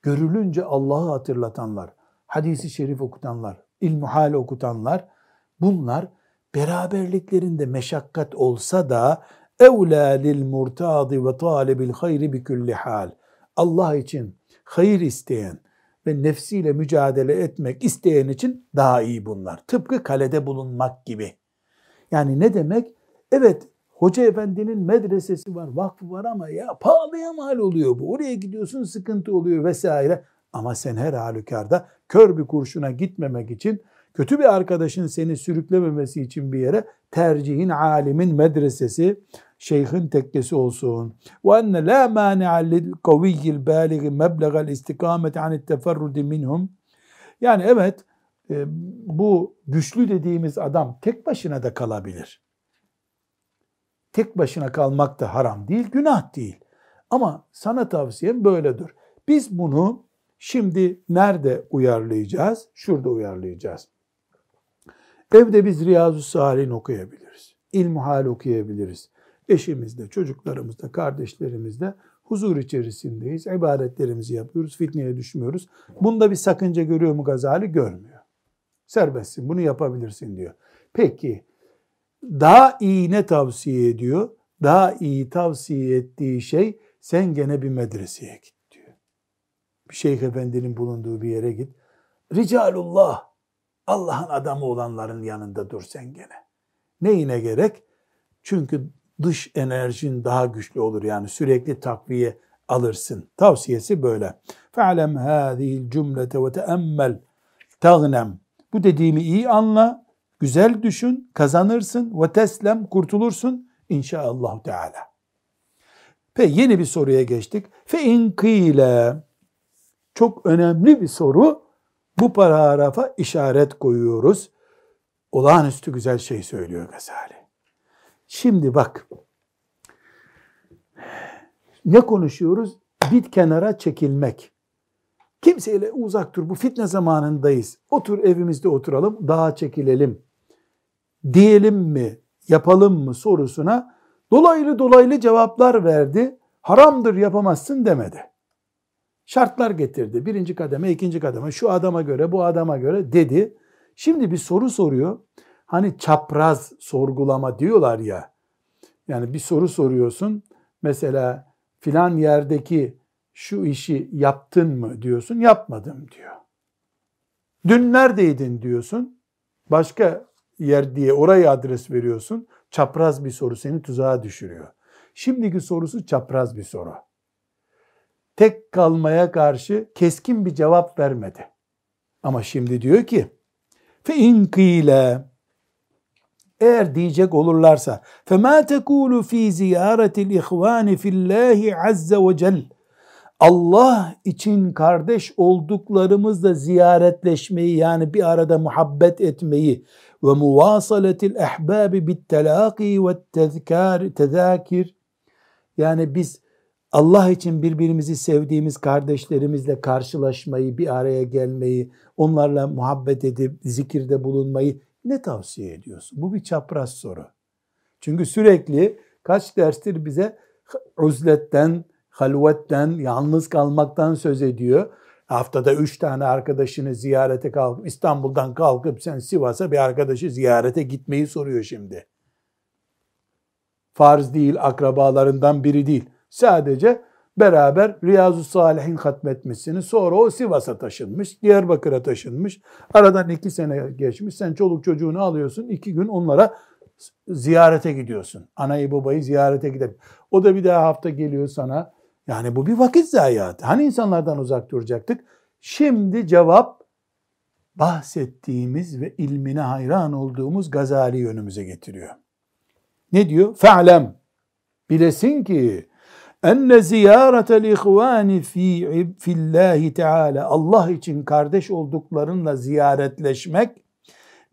görülünce Allah'ı hatırlatanlar, hadisi şerif okutanlar, ilmuhal okutanlar bunlar beraberliklerinde meşakkat olsa da evlâ lil murtadi ve talibil hayri bi kulli hal. Allah için hayır isteyen ve nefsiyle mücadele etmek isteyen için daha iyi bunlar. Tıpkı kalede bulunmak gibi. Yani ne demek? Evet hoca efendinin medresesi var, vakfı var ama ya pahalıya mal oluyor bu. Oraya gidiyorsun sıkıntı oluyor vesaire. Ama sen her halükarda kör bir kurşuna gitmemek için kötü bir arkadaşın seni sürüklememesi için bir yere tercihin alimin medresesi, şeyhin tekkesi olsun. Ve enne la mani'a lil kaviyyil baligi meblegal istikameti anit teferrudi minhum. Yani evet e, bu güçlü dediğimiz adam tek başına da kalabilir. Tek başına kalmak da haram değil, günah değil. Ama sana tavsiyem böyledir. Biz bunu şimdi nerede uyarlayacağız? Şurada uyarlayacağız. Evde biz Riyazu Salih'in okuyabiliriz. İlmuhal okuyabiliriz. Eşimizle, çocuklarımızla, kardeşlerimizle huzur içerisindeyiz. İbadetlerimizi yapıyoruz. Fitneye düşmüyoruz. Bunda bir sakınca görüyor mu Gazali? Görmüyor. Serbestsin. Bunu yapabilirsin diyor. Peki daha iyi ne tavsiye ediyor? Daha iyi tavsiye ettiği şey sen gene bir medreseye git diyor. Bir şeyh efendinin bulunduğu bir yere git. Ricalullah Allah'ın adamı olanların yanında dur sen gene. Neyine gerek? Çünkü dış enerjin daha güçlü olur. Yani sürekli takviye alırsın. Tavsiyesi böyle. Fe'lem hâzihil cümlete ve teemmel tagnem. Bu dediğimi iyi anla, güzel düşün, kazanırsın ve teslem, kurtulursun inşallah Teala. Peki yeni bir soruya geçtik. Fe in çok önemli bir soru. Bu paragrafa işaret koyuyoruz. Olağanüstü güzel şey söylüyor Gazali. Şimdi bak, ne konuşuyoruz? Bir kenara çekilmek. Kimseyle uzak dur. Bu fitne zamanındayız. Otur evimizde oturalım, dağa çekilelim. Diyelim mi, yapalım mı sorusuna dolaylı dolaylı cevaplar verdi. Haramdır yapamazsın demedi şartlar getirdi. Birinci kademe, ikinci kademe, şu adama göre, bu adama göre dedi. Şimdi bir soru soruyor. Hani çapraz sorgulama diyorlar ya. Yani bir soru soruyorsun. Mesela filan yerdeki şu işi yaptın mı diyorsun. Yapmadım diyor. Dün neredeydin diyorsun. Başka yer diye oraya adres veriyorsun. Çapraz bir soru seni tuzağa düşürüyor. Şimdiki sorusu çapraz bir soru tek kalmaya karşı keskin bir cevap vermedi. Ama şimdi diyor ki fe in eğer diyecek olurlarsa fe ma tekulu fi ziyaretil ihvani fillahi azze ve celle Allah için kardeş olduklarımızla ziyaretleşmeyi yani bir arada muhabbet etmeyi ve muvasaletil ehbabi bit telaki ve tezkar tezakir yani biz Allah için birbirimizi sevdiğimiz kardeşlerimizle karşılaşmayı, bir araya gelmeyi, onlarla muhabbet edip zikirde bulunmayı ne tavsiye ediyorsun? Bu bir çapraz soru. Çünkü sürekli kaç derstir bize uzletten, halvetten, yalnız kalmaktan söz ediyor. Haftada üç tane arkadaşını ziyarete kalkıp İstanbul'dan kalkıp sen Sivas'a bir arkadaşı ziyarete gitmeyi soruyor şimdi. Farz değil, akrabalarından biri değil. Sadece beraber Riyazu Salihin hatmetmişsiniz. Sonra o Sivas'a taşınmış, Diyarbakır'a taşınmış. Aradan iki sene geçmiş. Sen çoluk çocuğunu alıyorsun. iki gün onlara ziyarete gidiyorsun. Anayı babayı ziyarete gidelim. O da bir daha hafta geliyor sana. Yani bu bir vakit zayiatı. Hani insanlardan uzak duracaktık? Şimdi cevap bahsettiğimiz ve ilmine hayran olduğumuz Gazali önümüze getiriyor. Ne diyor? Fe'lem. Bilesin ki enne ziyaretel ihvani fi fillahi teala Allah için kardeş olduklarınla ziyaretleşmek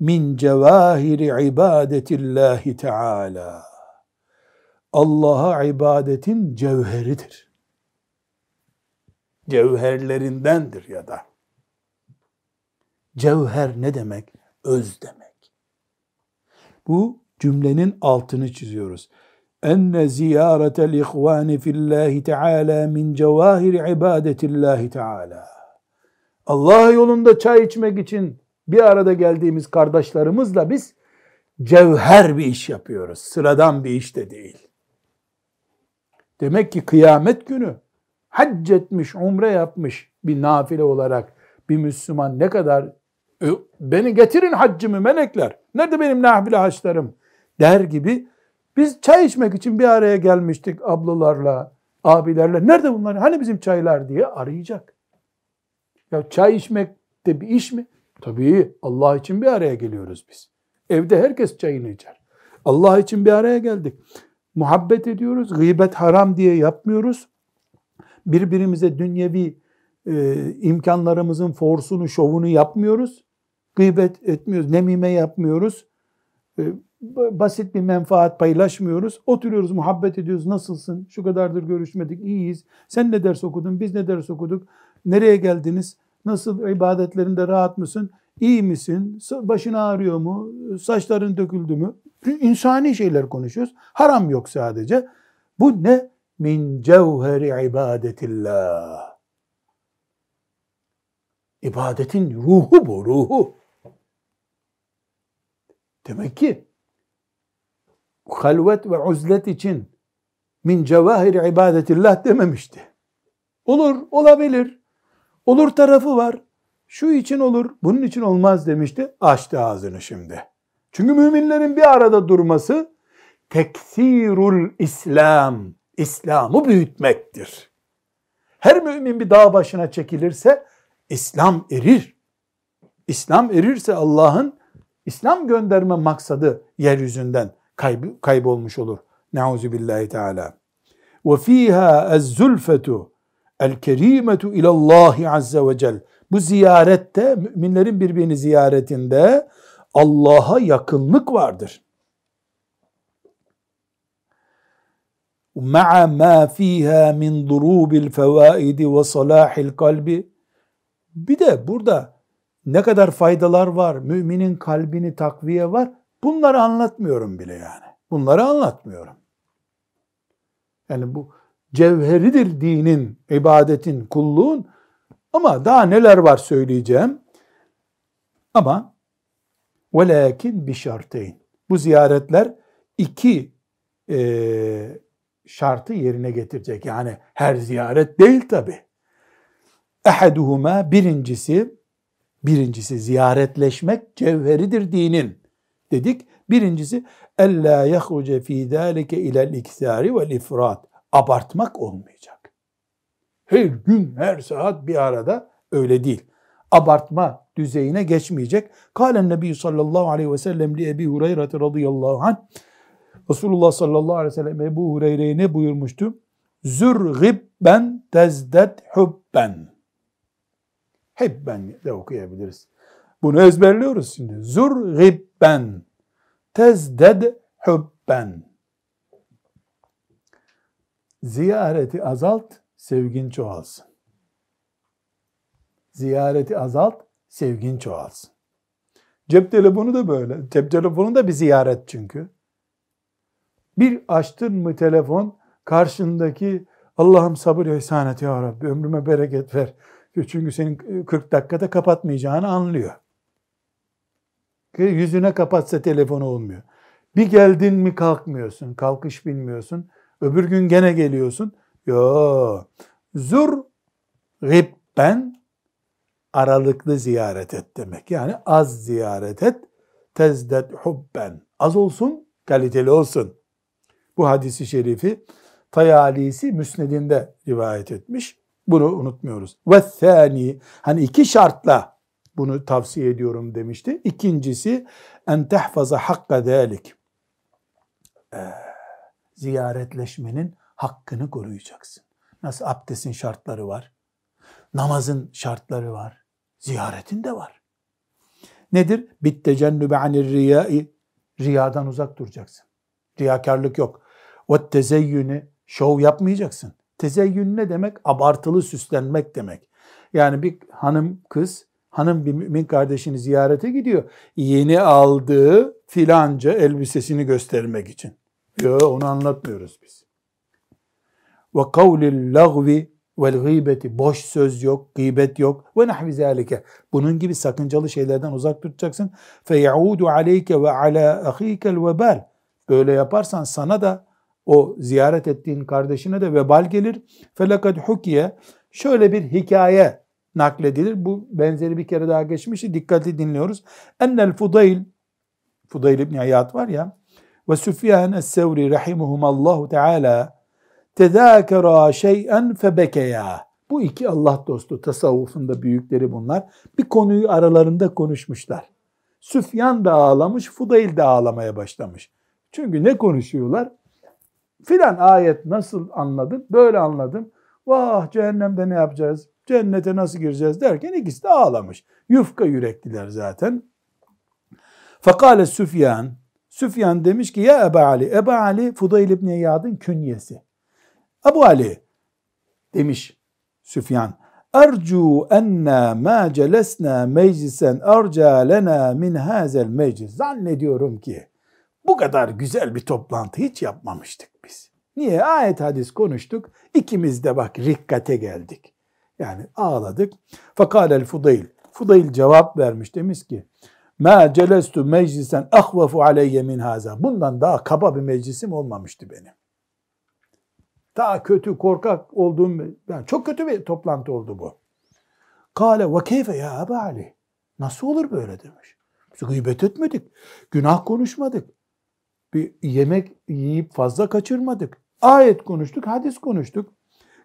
min cevahiri ibadetillahi teala Allah'a ibadetin cevheridir. Cevherlerindendir ya da. Cevher ne demek? Öz demek. Bu cümlenin altını çiziyoruz enne ziyaretel ihvani fillahi teala min cevahir ibadetillahi teala. Allah yolunda çay içmek için bir arada geldiğimiz kardeşlerimizle biz cevher bir iş yapıyoruz. Sıradan bir iş de değil. Demek ki kıyamet günü hac etmiş, umre yapmış bir nafile olarak bir Müslüman ne kadar beni getirin haccımı melekler. Nerede benim nafile haçlarım der gibi biz çay içmek için bir araya gelmiştik ablalarla, abilerle. Nerede bunlar? Hani bizim çaylar diye arayacak. Ya çay içmek de bir iş mi? Tabii Allah için bir araya geliyoruz biz. Evde herkes çayını içer. Allah için bir araya geldik. Muhabbet ediyoruz. Gıybet haram diye yapmıyoruz. Birbirimize dünyevi e, imkanlarımızın forsunu, şovunu yapmıyoruz. Gıybet etmiyoruz. Nemime yapmıyoruz. E, basit bir menfaat paylaşmıyoruz. Oturuyoruz, muhabbet ediyoruz. Nasılsın? Şu kadardır görüşmedik, iyiyiz. Sen ne ders okudun, biz ne ders okuduk? Nereye geldiniz? Nasıl ibadetlerinde rahat mısın? İyi misin? Başın ağrıyor mu? Saçların döküldü mü? İnsani şeyler konuşuyoruz. Haram yok sadece. Bu ne? Min cevheri ibadetillah. İbadetin ruhu bu, ruhu. Demek ki halvet ve uzlet için min cevahir ibadetillah dememişti. Olur, olabilir. Olur tarafı var. Şu için olur, bunun için olmaz demişti. Açtı ağzını şimdi. Çünkü müminlerin bir arada durması teksirul İslam, İslam'ı büyütmektir. Her mümin bir dağ başına çekilirse İslam erir. İslam erirse Allah'ın İslam gönderme maksadı yeryüzünden kayb kaybolmuş olur. Nauzu billahi teala. Ve fiha ez-zulfetu el-kerimetu ilallahi azze ve cel. Bu ziyarette müminlerin birbirini ziyaretinde Allah'a yakınlık vardır. مع ما فيها من ضروب الفوائد وصلاح القلب bir de burada ne kadar faydalar var, müminin kalbini takviye var, bunları anlatmıyorum bile yani. Bunları anlatmıyorum. Yani bu cevheridir dinin, ibadetin, kulluğun ama daha neler var söyleyeceğim. Ama velakin bir şarteyn. Bu ziyaretler iki e, şartı yerine getirecek. Yani her ziyaret değil tabi. Ehaduhuma birincisi Birincisi ziyaretleşmek cevheridir dinin. Dedik. Birincisi ella yahruce fi zalike ilel iksari vel ifrat. Abartmak olmayacak. Her gün, her saat bir arada öyle değil. Abartma düzeyine geçmeyecek. Kalen Nebi sallallahu aleyhi ve sellem li Ebi Hureyre radıyallahu anh Resulullah sallallahu aleyhi ve sellem Ebu Hureyre'ye ne buyurmuştu? Zürgibben tezdet hubben. Hibben de okuyabiliriz. Bunu ezberliyoruz şimdi. Zürgibben tezded hubben. Ziyareti azalt, sevgin çoğalsın. Ziyareti azalt, sevgin çoğalsın. Cep telefonu da böyle. Cep telefonu da bir ziyaret çünkü. Bir açtın mı telefon, karşındaki Allah'ım sabır ihsan et ya Rabbi, ömrüme bereket ver. Çünkü senin 40 dakikada kapatmayacağını anlıyor. Yüzüne kapatsa telefonu olmuyor. Bir geldin mi kalkmıyorsun, kalkış bilmiyorsun. Öbür gün gene geliyorsun. Yo. Zur ribben aralıklı ziyaret et demek. Yani az ziyaret et. Tezdet hubben. Az olsun, kaliteli olsun. Bu hadisi şerifi Tayalisi Müsned'inde rivayet etmiş. Bunu unutmuyoruz. Ve hani iki şartla bunu tavsiye ediyorum demişti. İkincisi en tehfaza hakka delik. Ee, ziyaretleşmenin hakkını koruyacaksın. Nasıl abdestin şartları var? Namazın şartları var. Ziyaretin de var. Nedir? Bittecennübe anir riyai. Riyadan uzak duracaksın. Riyakarlık yok. Ve tezeyyünü şov yapmayacaksın. Tezeyyün ne demek? Abartılı süslenmek demek. Yani bir hanım kız, hanım bir mümin kardeşini ziyarete gidiyor. Yeni aldığı filanca elbisesini göstermek için. Yok onu anlatmıyoruz biz. Ve kavlil lagvi vel gıybeti boş söz yok, gıybet yok ve nahvi zalike. Bunun gibi sakıncalı şeylerden uzak tutacaksın. Fe yaudu aleyke ve ala ahikel vebal. Böyle yaparsan sana da o ziyaret ettiğin kardeşine de vebal gelir. Felakad hukiye şöyle bir hikaye nakledilir. Bu benzeri bir kere daha geçmişti. Dikkatli dinliyoruz. Ennel Fudayl Fudayl İbni Hayat var ya ve Süfyan Es-Sevri rahimuhumallahu teala tezâkera şey'en febekeya. Bu iki Allah dostu tasavvufunda büyükleri bunlar. Bir konuyu aralarında konuşmuşlar. Süfyan da ağlamış, Fudayl de ağlamaya başlamış. Çünkü ne konuşuyorlar? Filan ayet nasıl anladın? Böyle anladım. Vah cehennemde ne yapacağız? Cennete nasıl gireceğiz derken ikisi de ağlamış. Yufka yürekliler zaten. Fakale Süfyan, Süfyan demiş ki ya Ebu Ali, Ebu Ali Fudayl İbni Yad'ın künyesi. Ebu Ali demiş Süfyan, Ercu enna ma celesna meclisen arca lena min hazel meclis. Zannediyorum ki bu kadar güzel bir toplantı hiç yapmamıştık biz. Niye? Ayet hadis konuştuk. İkimiz de bak rikkate geldik. Yani ağladık. Fakalel Fudayl. Fudayl cevap vermiş demiş ki Ma celestu meclisen ahvafu aleyye min haza. Bundan daha kaba bir meclisim olmamıştı benim. Daha kötü, korkak olduğum, yani çok kötü bir toplantı oldu bu. Kale ve keyfe ya Ebu Ali. Nasıl olur böyle demiş. Biz gıybet etmedik. Günah konuşmadık bir yemek yiyip fazla kaçırmadık. Ayet konuştuk, hadis konuştuk.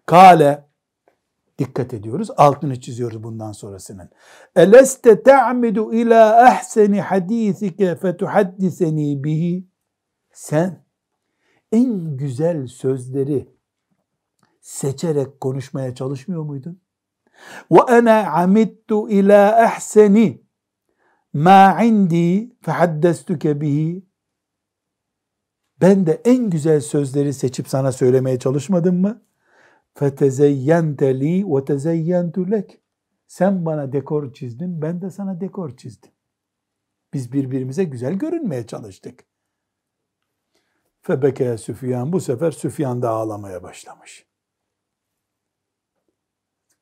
Kale dikkat ediyoruz. Altını çiziyoruz bundan sonrasının. Eleste ta'midu ila ahseni hadisike fetuhaddiseni bihi. Sen en güzel sözleri seçerek konuşmaya çalışmıyor muydun? Ve ana amittu ila ahseni ma indi fehaddestuke bihi ben de en güzel sözleri seçip sana söylemeye çalışmadım mı? فَتَزَيَّنْتَ لِي وَتَزَيَّنْتُ لَكِ Sen bana dekor çizdin, ben de sana dekor çizdim. Biz birbirimize güzel görünmeye çalıştık. Febeke Süfyan bu sefer Süfyan da ağlamaya başlamış.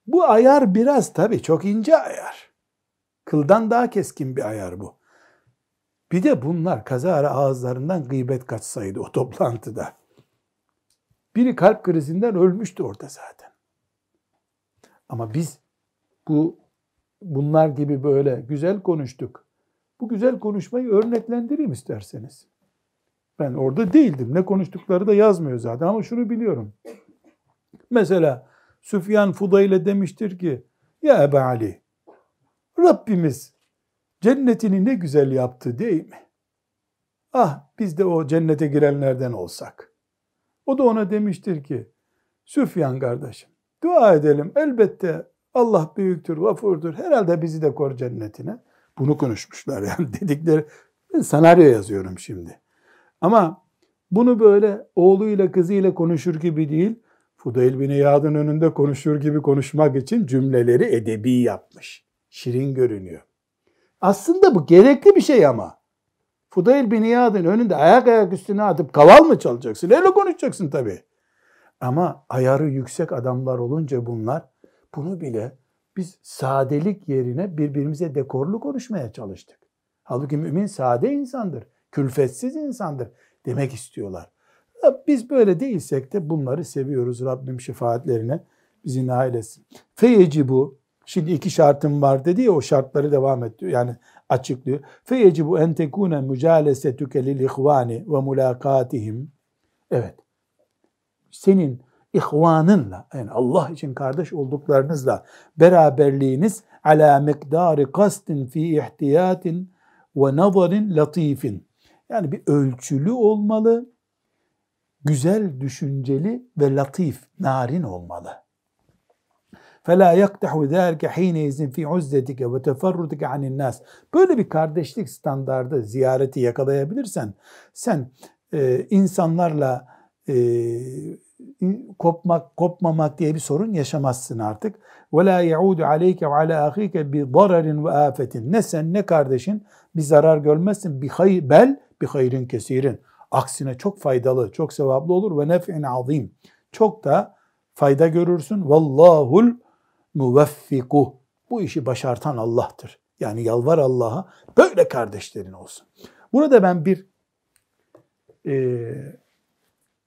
Bu ayar biraz tabii çok ince ayar. Kıldan daha keskin bir ayar bu. Bir de bunlar kazara ağızlarından gıybet kaçsaydı o toplantıda. Biri kalp krizinden ölmüştü orada zaten. Ama biz bu bunlar gibi böyle güzel konuştuk. Bu güzel konuşmayı örneklendireyim isterseniz. Ben orada değildim. Ne konuştukları da yazmıyor zaten ama şunu biliyorum. Mesela Süfyan Fudayl'e demiştir ki ya Ebe Ali Rabbimiz cennetini ne güzel yaptı değil mi? Ah biz de o cennete girenlerden olsak. O da ona demiştir ki Süfyan kardeşim dua edelim elbette Allah büyüktür, vafurdur. Herhalde bizi de kor cennetine. Bunu konuşmuşlar yani (laughs) dedikleri. Ben senaryo yazıyorum şimdi. Ama bunu böyle oğluyla kızıyla konuşur gibi değil, Fudayl bin İyad'ın önünde konuşur gibi konuşmak için cümleleri edebi yapmış. Şirin görünüyor. Aslında bu gerekli bir şey ama. Fudayl bin İyad'ın önünde ayak ayak üstüne atıp kaval mı çalacaksın? Öyle konuşacaksın tabii. Ama ayarı yüksek adamlar olunca bunlar bunu bile biz sadelik yerine birbirimize dekorlu konuşmaya çalıştık. Halbuki mümin sade insandır, külfetsiz insandır demek istiyorlar. Biz böyle değilsek de bunları seviyoruz. Rabbim şefaatlerine bizi nail etsin. Feyecibu, şimdi iki şartım var dedi ya o şartları devam ediyor. Yani açıklıyor. Feyecibu en tekune mücalesetüke lil ihvani ve mulakatihim. Evet. Senin ihvanınla yani Allah için kardeş olduklarınızla beraberliğiniz ala miktarı kastin fi ihtiyatin ve nazarin latifin. Yani bir ölçülü olmalı, güzel düşünceli ve latif, narin olmalı. فَلَا يَقْتَحُ ذَٰلِكَ حِينَ اِذٍ فِي عُزَّتِكَ وَتَفَرُّتِكَ عَنِ النَّاسِ Böyle bir kardeşlik standardı, ziyareti yakalayabilirsen, sen e, insanlarla e, kopmak, kopmamak diye bir sorun yaşamazsın artık. وَلَا يَعُودُ عَلَيْكَ وَعَلَى أَخِيكَ بِضَرَرٍ وَآفَةٍ Ne sen ne kardeşin bir zarar görmezsin. Bir hayır, bel bir hayrin kesirin. Aksine çok faydalı, çok sevaplı olur ve nef'in azim. Çok da fayda görürsün. Vallahul muveffiku. Bu işi başartan Allah'tır. Yani yalvar Allah'a böyle kardeşlerin olsun. Burada ben bir e,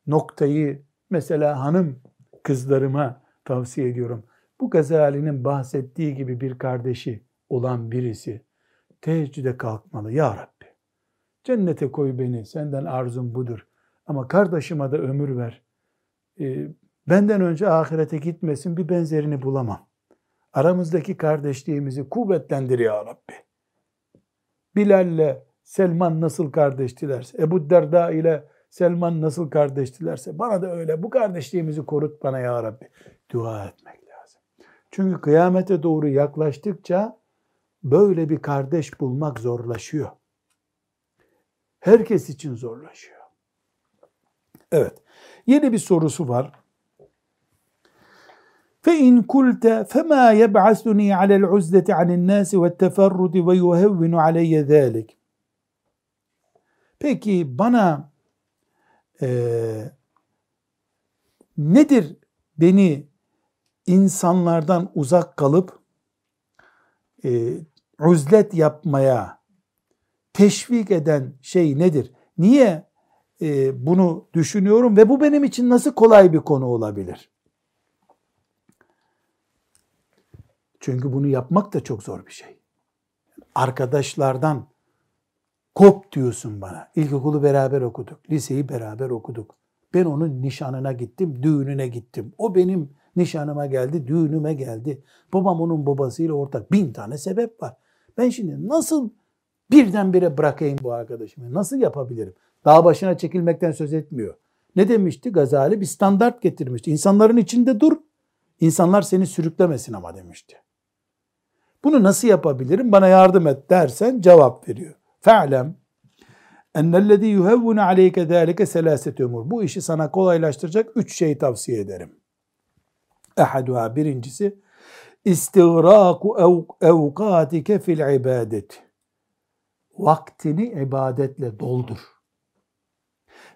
noktayı mesela hanım kızlarıma tavsiye ediyorum. Bu Gazali'nin bahsettiği gibi bir kardeşi olan birisi teheccüde kalkmalı. Ya Rabbi cennete koy beni senden arzum budur. Ama kardeşime de ömür ver. Ee, benden önce ahirete gitmesin bir benzerini bulamam. Aramızdaki kardeşliğimizi kuvvetlendir ya Rabbi. Bilal'le Selman nasıl kardeştilerse, Ebu Derda ile Selman nasıl kardeştilerse bana da öyle bu kardeşliğimizi korut bana ya Rabbi. Dua etmek lazım. Çünkü kıyamete doğru yaklaştıkça böyle bir kardeş bulmak zorlaşıyor. Herkes için zorlaşıyor. Evet. Yeni bir sorusu var. فإن قلت فما يبعثني على العزلة عن الناس والتفرد ويهون علي ذلك. Peki bana e, nedir beni insanlardan uzak kalıp e, uzlet yapmaya teşvik eden şey nedir? Niye e, bunu düşünüyorum ve bu benim için nasıl kolay bir konu olabilir? Çünkü bunu yapmak da çok zor bir şey. Arkadaşlardan Kop diyorsun bana. İlkokulu beraber okuduk. Liseyi beraber okuduk. Ben onun nişanına gittim, düğününe gittim. O benim nişanıma geldi, düğünüme geldi. Babam onun babasıyla ortak. Bin tane sebep var. Ben şimdi nasıl birdenbire bırakayım bu arkadaşımı? Nasıl yapabilirim? Dağ başına çekilmekten söz etmiyor. Ne demişti Gazali? Bir standart getirmişti. İnsanların içinde dur. İnsanlar seni sürüklemesin ama demişti. Bunu nasıl yapabilirim? Bana yardım et dersen cevap veriyor. Fe'lem ennellezî yuhevvunu aleyke zâlike selâset umur. Bu işi sana kolaylaştıracak üç şey tavsiye ederim. Ehaduha birincisi istiğraku ev, evkatike fil ibadet. Vaktini ibadetle doldur.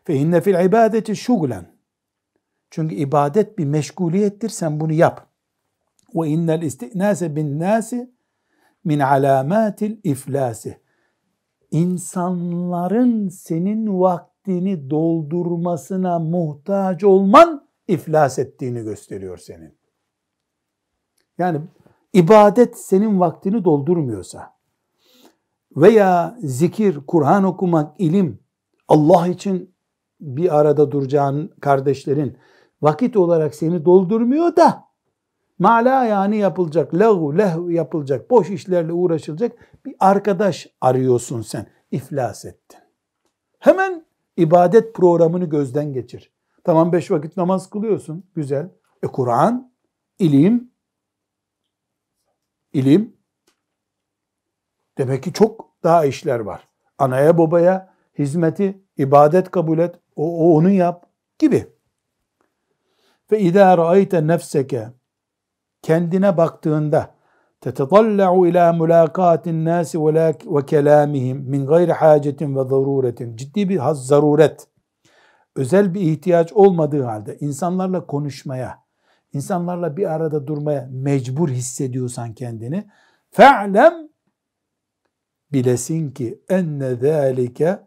Fe inne fil ibadeti şugulen. Çünkü ibadet bir meşguliyettir. Sen bunu yap. Ve innel istinase bin nasi min alamatil iflasi insanların senin vaktini doldurmasına muhtaç olman iflas ettiğini gösteriyor senin. Yani ibadet senin vaktini doldurmuyorsa veya zikir, Kur'an okumak, ilim, Allah için bir arada duracağın kardeşlerin vakit olarak seni doldurmuyor da mala yani yapılacak, lehu lehu yapılacak, boş işlerle uğraşılacak bir arkadaş arıyorsun sen. İflas ettin. Hemen ibadet programını gözden geçir. Tamam beş vakit namaz kılıyorsun. Güzel. E Kur'an, ilim, ilim. Demek ki çok daha işler var. Anaya babaya hizmeti, ibadet kabul et. O, o onu yap gibi. Ve idâ râayte nefseke kendine baktığında tetedalla'u ila mulakatin nasi ve kelamihim min gayri hacetin ve zaruretin. Ciddi bir haz zaruret. Özel bir ihtiyaç olmadığı halde insanlarla konuşmaya insanlarla bir arada durmaya mecbur hissediyorsan kendini fe'lem bilesin ki enne zâlike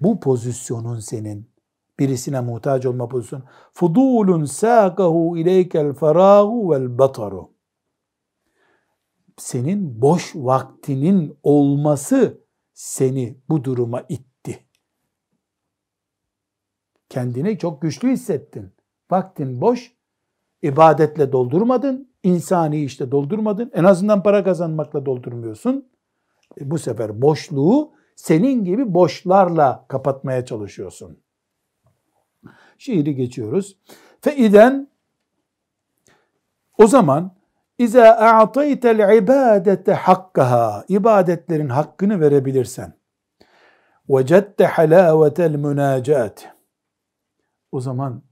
bu pozisyonun senin birisine muhtaç olma pozisyonu. Fudulun sâkahu ileykel ferâhu vel bataru. Senin boş vaktinin olması seni bu duruma itti. Kendini çok güçlü hissettin. Vaktin boş, ibadetle doldurmadın, insani işte doldurmadın. En azından para kazanmakla doldurmuyorsun. E bu sefer boşluğu senin gibi boşlarla kapatmaya çalışıyorsun. Şiiri geçiyoruz. Feiden o zaman İza a'taytel ibadete hakkaha ibadetlerin hakkını verebilirsen vecette halavetel münacat o zaman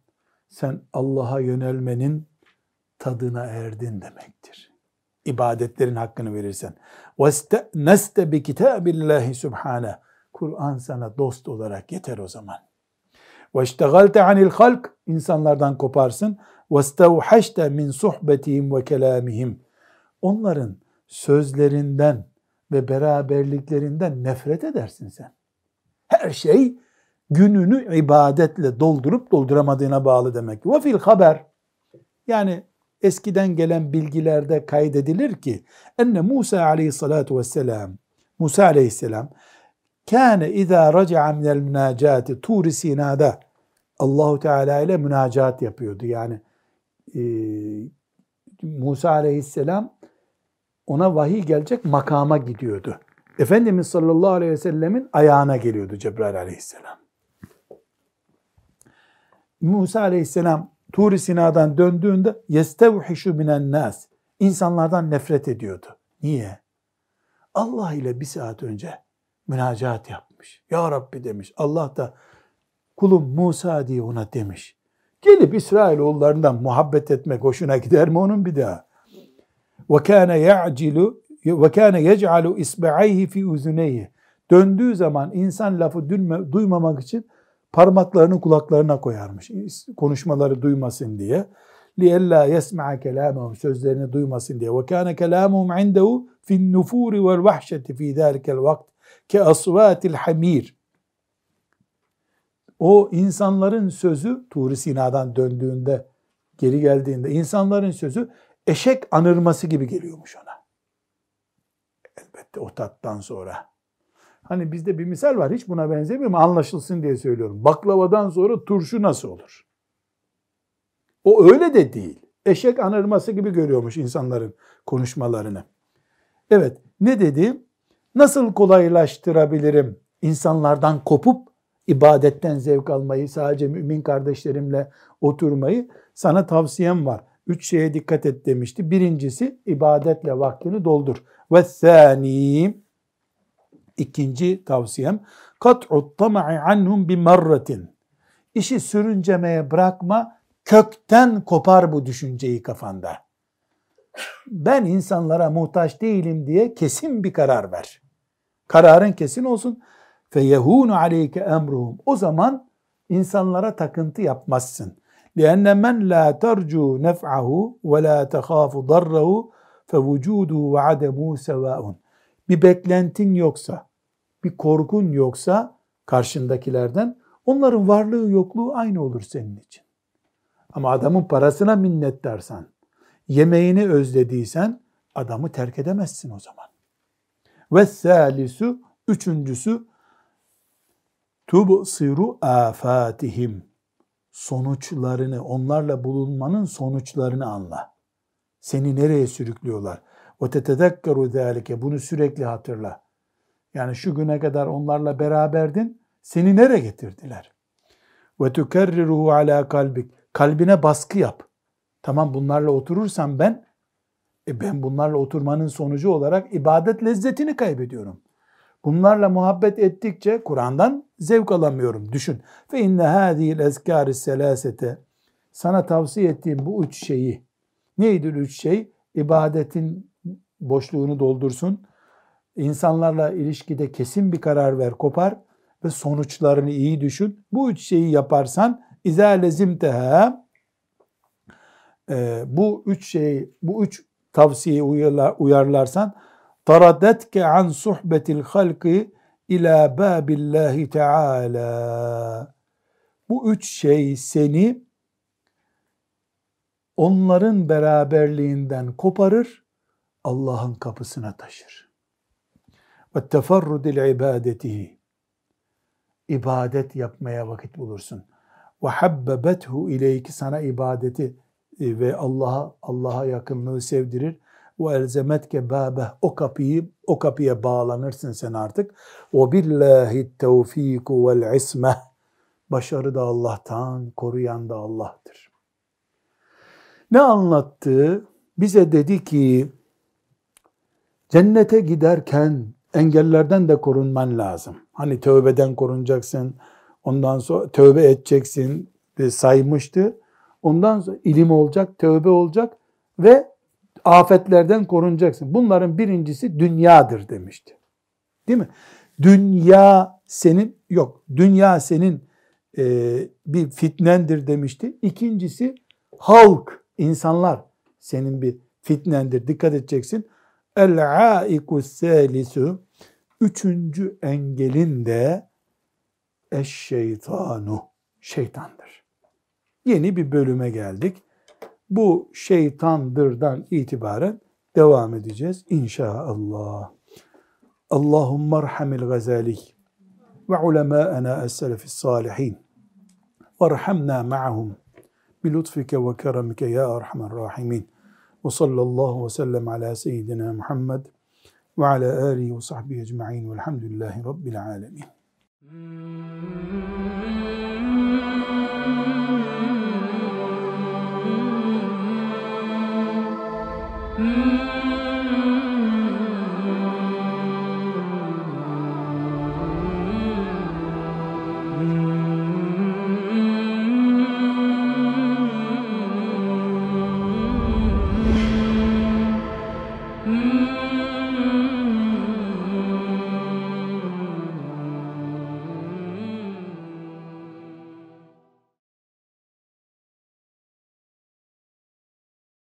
sen Allah'a yönelmenin tadına erdin demektir. İbadetlerin hakkını verirsen. Neste bi kitabillahi subhane. Kur'an sana dost olarak yeter o zaman. وَاشْتَغَلْتَ عَنِ الْخَلْقِ insanlardan koparsın. وَاسْتَوْحَشْتَ min صُحْبَتِهِمْ ve kelamihim. Onların sözlerinden ve beraberliklerinden nefret edersin sen. Her şey gününü ibadetle doldurup dolduramadığına bağlı demek. Ve fil haber yani eskiden gelen bilgilerde kaydedilir ki enne Musa aleyhissalatu vesselam Musa aleyhisselam kâne izâ raca'a minel münacati Tur Sina'da Allahu Teala ile münacat yapıyordu. Yani e, Musa aleyhisselam ona vahiy gelecek makama gidiyordu. Efendimiz sallallahu aleyhi ve sellemin ayağına geliyordu Cebrail aleyhisselam. Musa aleyhisselam Tur Sina'dan döndüğünde yestevhişu binen nas insanlardan nefret ediyordu. Niye? Allah ile bir saat önce münacat yapmış. Ya Rabbi demiş. Allah da kulum Musa diye ona demiş. Gelip İsrailoğullarından muhabbet etmek hoşuna gider mi onun bir daha? Ve kana ya'cilu ve kana yec'alu isba'ayhi fi uzuneyhi. Döndüğü zaman insan lafı duymamak için parmaklarını kulaklarına koyarmış. Konuşmaları duymasın diye. لِيَلَّا يَسْمَعَ كَلَامَهُمْ Sözlerini duymasın diye. وَكَانَ كَلَامُهُمْ عِنْدَهُ فِي النُّفُورِ وَالْوَحْشَةِ فِي ذَٰلِكَ الْوَقْتِ كَأَصْوَاتِ الْحَم۪يرِ o insanların sözü, Tur Sina'dan döndüğünde, geri geldiğinde insanların sözü eşek anırması gibi geliyormuş ona. Elbette o tattan sonra. Hani bizde bir misal var hiç buna benzemiyor ama anlaşılsın diye söylüyorum. Baklavadan sonra turşu nasıl olur? O öyle de değil. Eşek anırması gibi görüyormuş insanların konuşmalarını. Evet ne dedi? Nasıl kolaylaştırabilirim insanlardan kopup ibadetten zevk almayı, sadece mümin kardeşlerimle oturmayı sana tavsiyem var. Üç şeye dikkat et demişti. Birincisi ibadetle vaktini doldur. Ve thani İkinci tavsiyem kat'u tama'i anhum bi marratin. İşi sürüncemeye bırakma, kökten kopar bu düşünceyi kafanda. Ben insanlara muhtaç değilim diye kesin bir karar ver. Kararın kesin olsun. Fe yehunu aleyke emruhum. O zaman insanlara takıntı yapmazsın. لأن من لا ترجو نفعه ولا تخاف ضره فوجوده وعدمه سواء bir beklentin yoksa, bir korkun yoksa karşındakilerden onların varlığı yokluğu aynı olur senin için. Ama adamın parasına minnettarsan, yemeğini özlediysen adamı terk edemezsin o zaman. Ve salisu Üçüncüsü tubsiru afatihim sonuçlarını, onlarla bulunmanın sonuçlarını anla. Seni nereye sürüklüyorlar? O tetedekkeru zâlike. Bunu sürekli hatırla. Yani şu güne kadar onlarla beraberdin. Seni nereye getirdiler? Ve tukerriruhu ala kalbik. Kalbine baskı yap. Tamam bunlarla oturursam ben e ben bunlarla oturmanın sonucu olarak ibadet lezzetini kaybediyorum. Bunlarla muhabbet ettikçe Kur'an'dan zevk alamıyorum. Düşün. Fe inne hâzîl ezkâri selâsete sana tavsiye ettiğim bu üç şeyi neydir üç şey? İbadetin boşluğunu doldursun. İnsanlarla ilişkide kesin bir karar ver, kopar ve sonuçlarını iyi düşün. Bu üç şeyi yaparsan izâ lezimteha e, bu üç şeyi, bu üç tavsiyeyi uyarlar, uyarlarsan taradetke an suhbetil halki ila babillahi teala. Bu üç şey seni onların beraberliğinden koparır, Allah'ın kapısına taşır. Ve teferrudil ibadetihi. İbadet yapmaya vakit bulursun. Ve habbebethu ileyki sana ibadeti e, ve Allah'a Allah'a yakınlığı sevdirir ve elzemetke babe o kapıyı o kapıya bağlanırsın sen artık. O billahi tevfiku vel isme başarı da Allah'tan, koruyan da Allah'tır. Ne anlattı? Bize dedi ki cennete giderken engellerden de korunman lazım. Hani tövbeden korunacaksın, ondan sonra tövbe edeceksin ve saymıştı. Ondan sonra ilim olacak, tövbe olacak ve afetlerden korunacaksın. Bunların birincisi dünyadır demişti. Değil mi? Dünya senin yok. Dünya senin e, bir fitnendir demişti. İkincisi halk, insanlar senin bir fitnendir. Dikkat edeceksin. El-aiku salisu üçüncü engelin de eşşeytanu şeytandır. Yeni bir bölüme geldik bu şeytandırdan itibaren devam edeceğiz inşallah. Allahümme erhamil gazali ve ulemâena es-selefis salihin varhamna ma'ahum bilutfike ve keremike ya erhamer rahimin ve sallallahu ve sellem ala seyyidina Muhammed ve ala alihi ve sahbihi ecma'in velhamdülillahi rabbil alemin. Mm.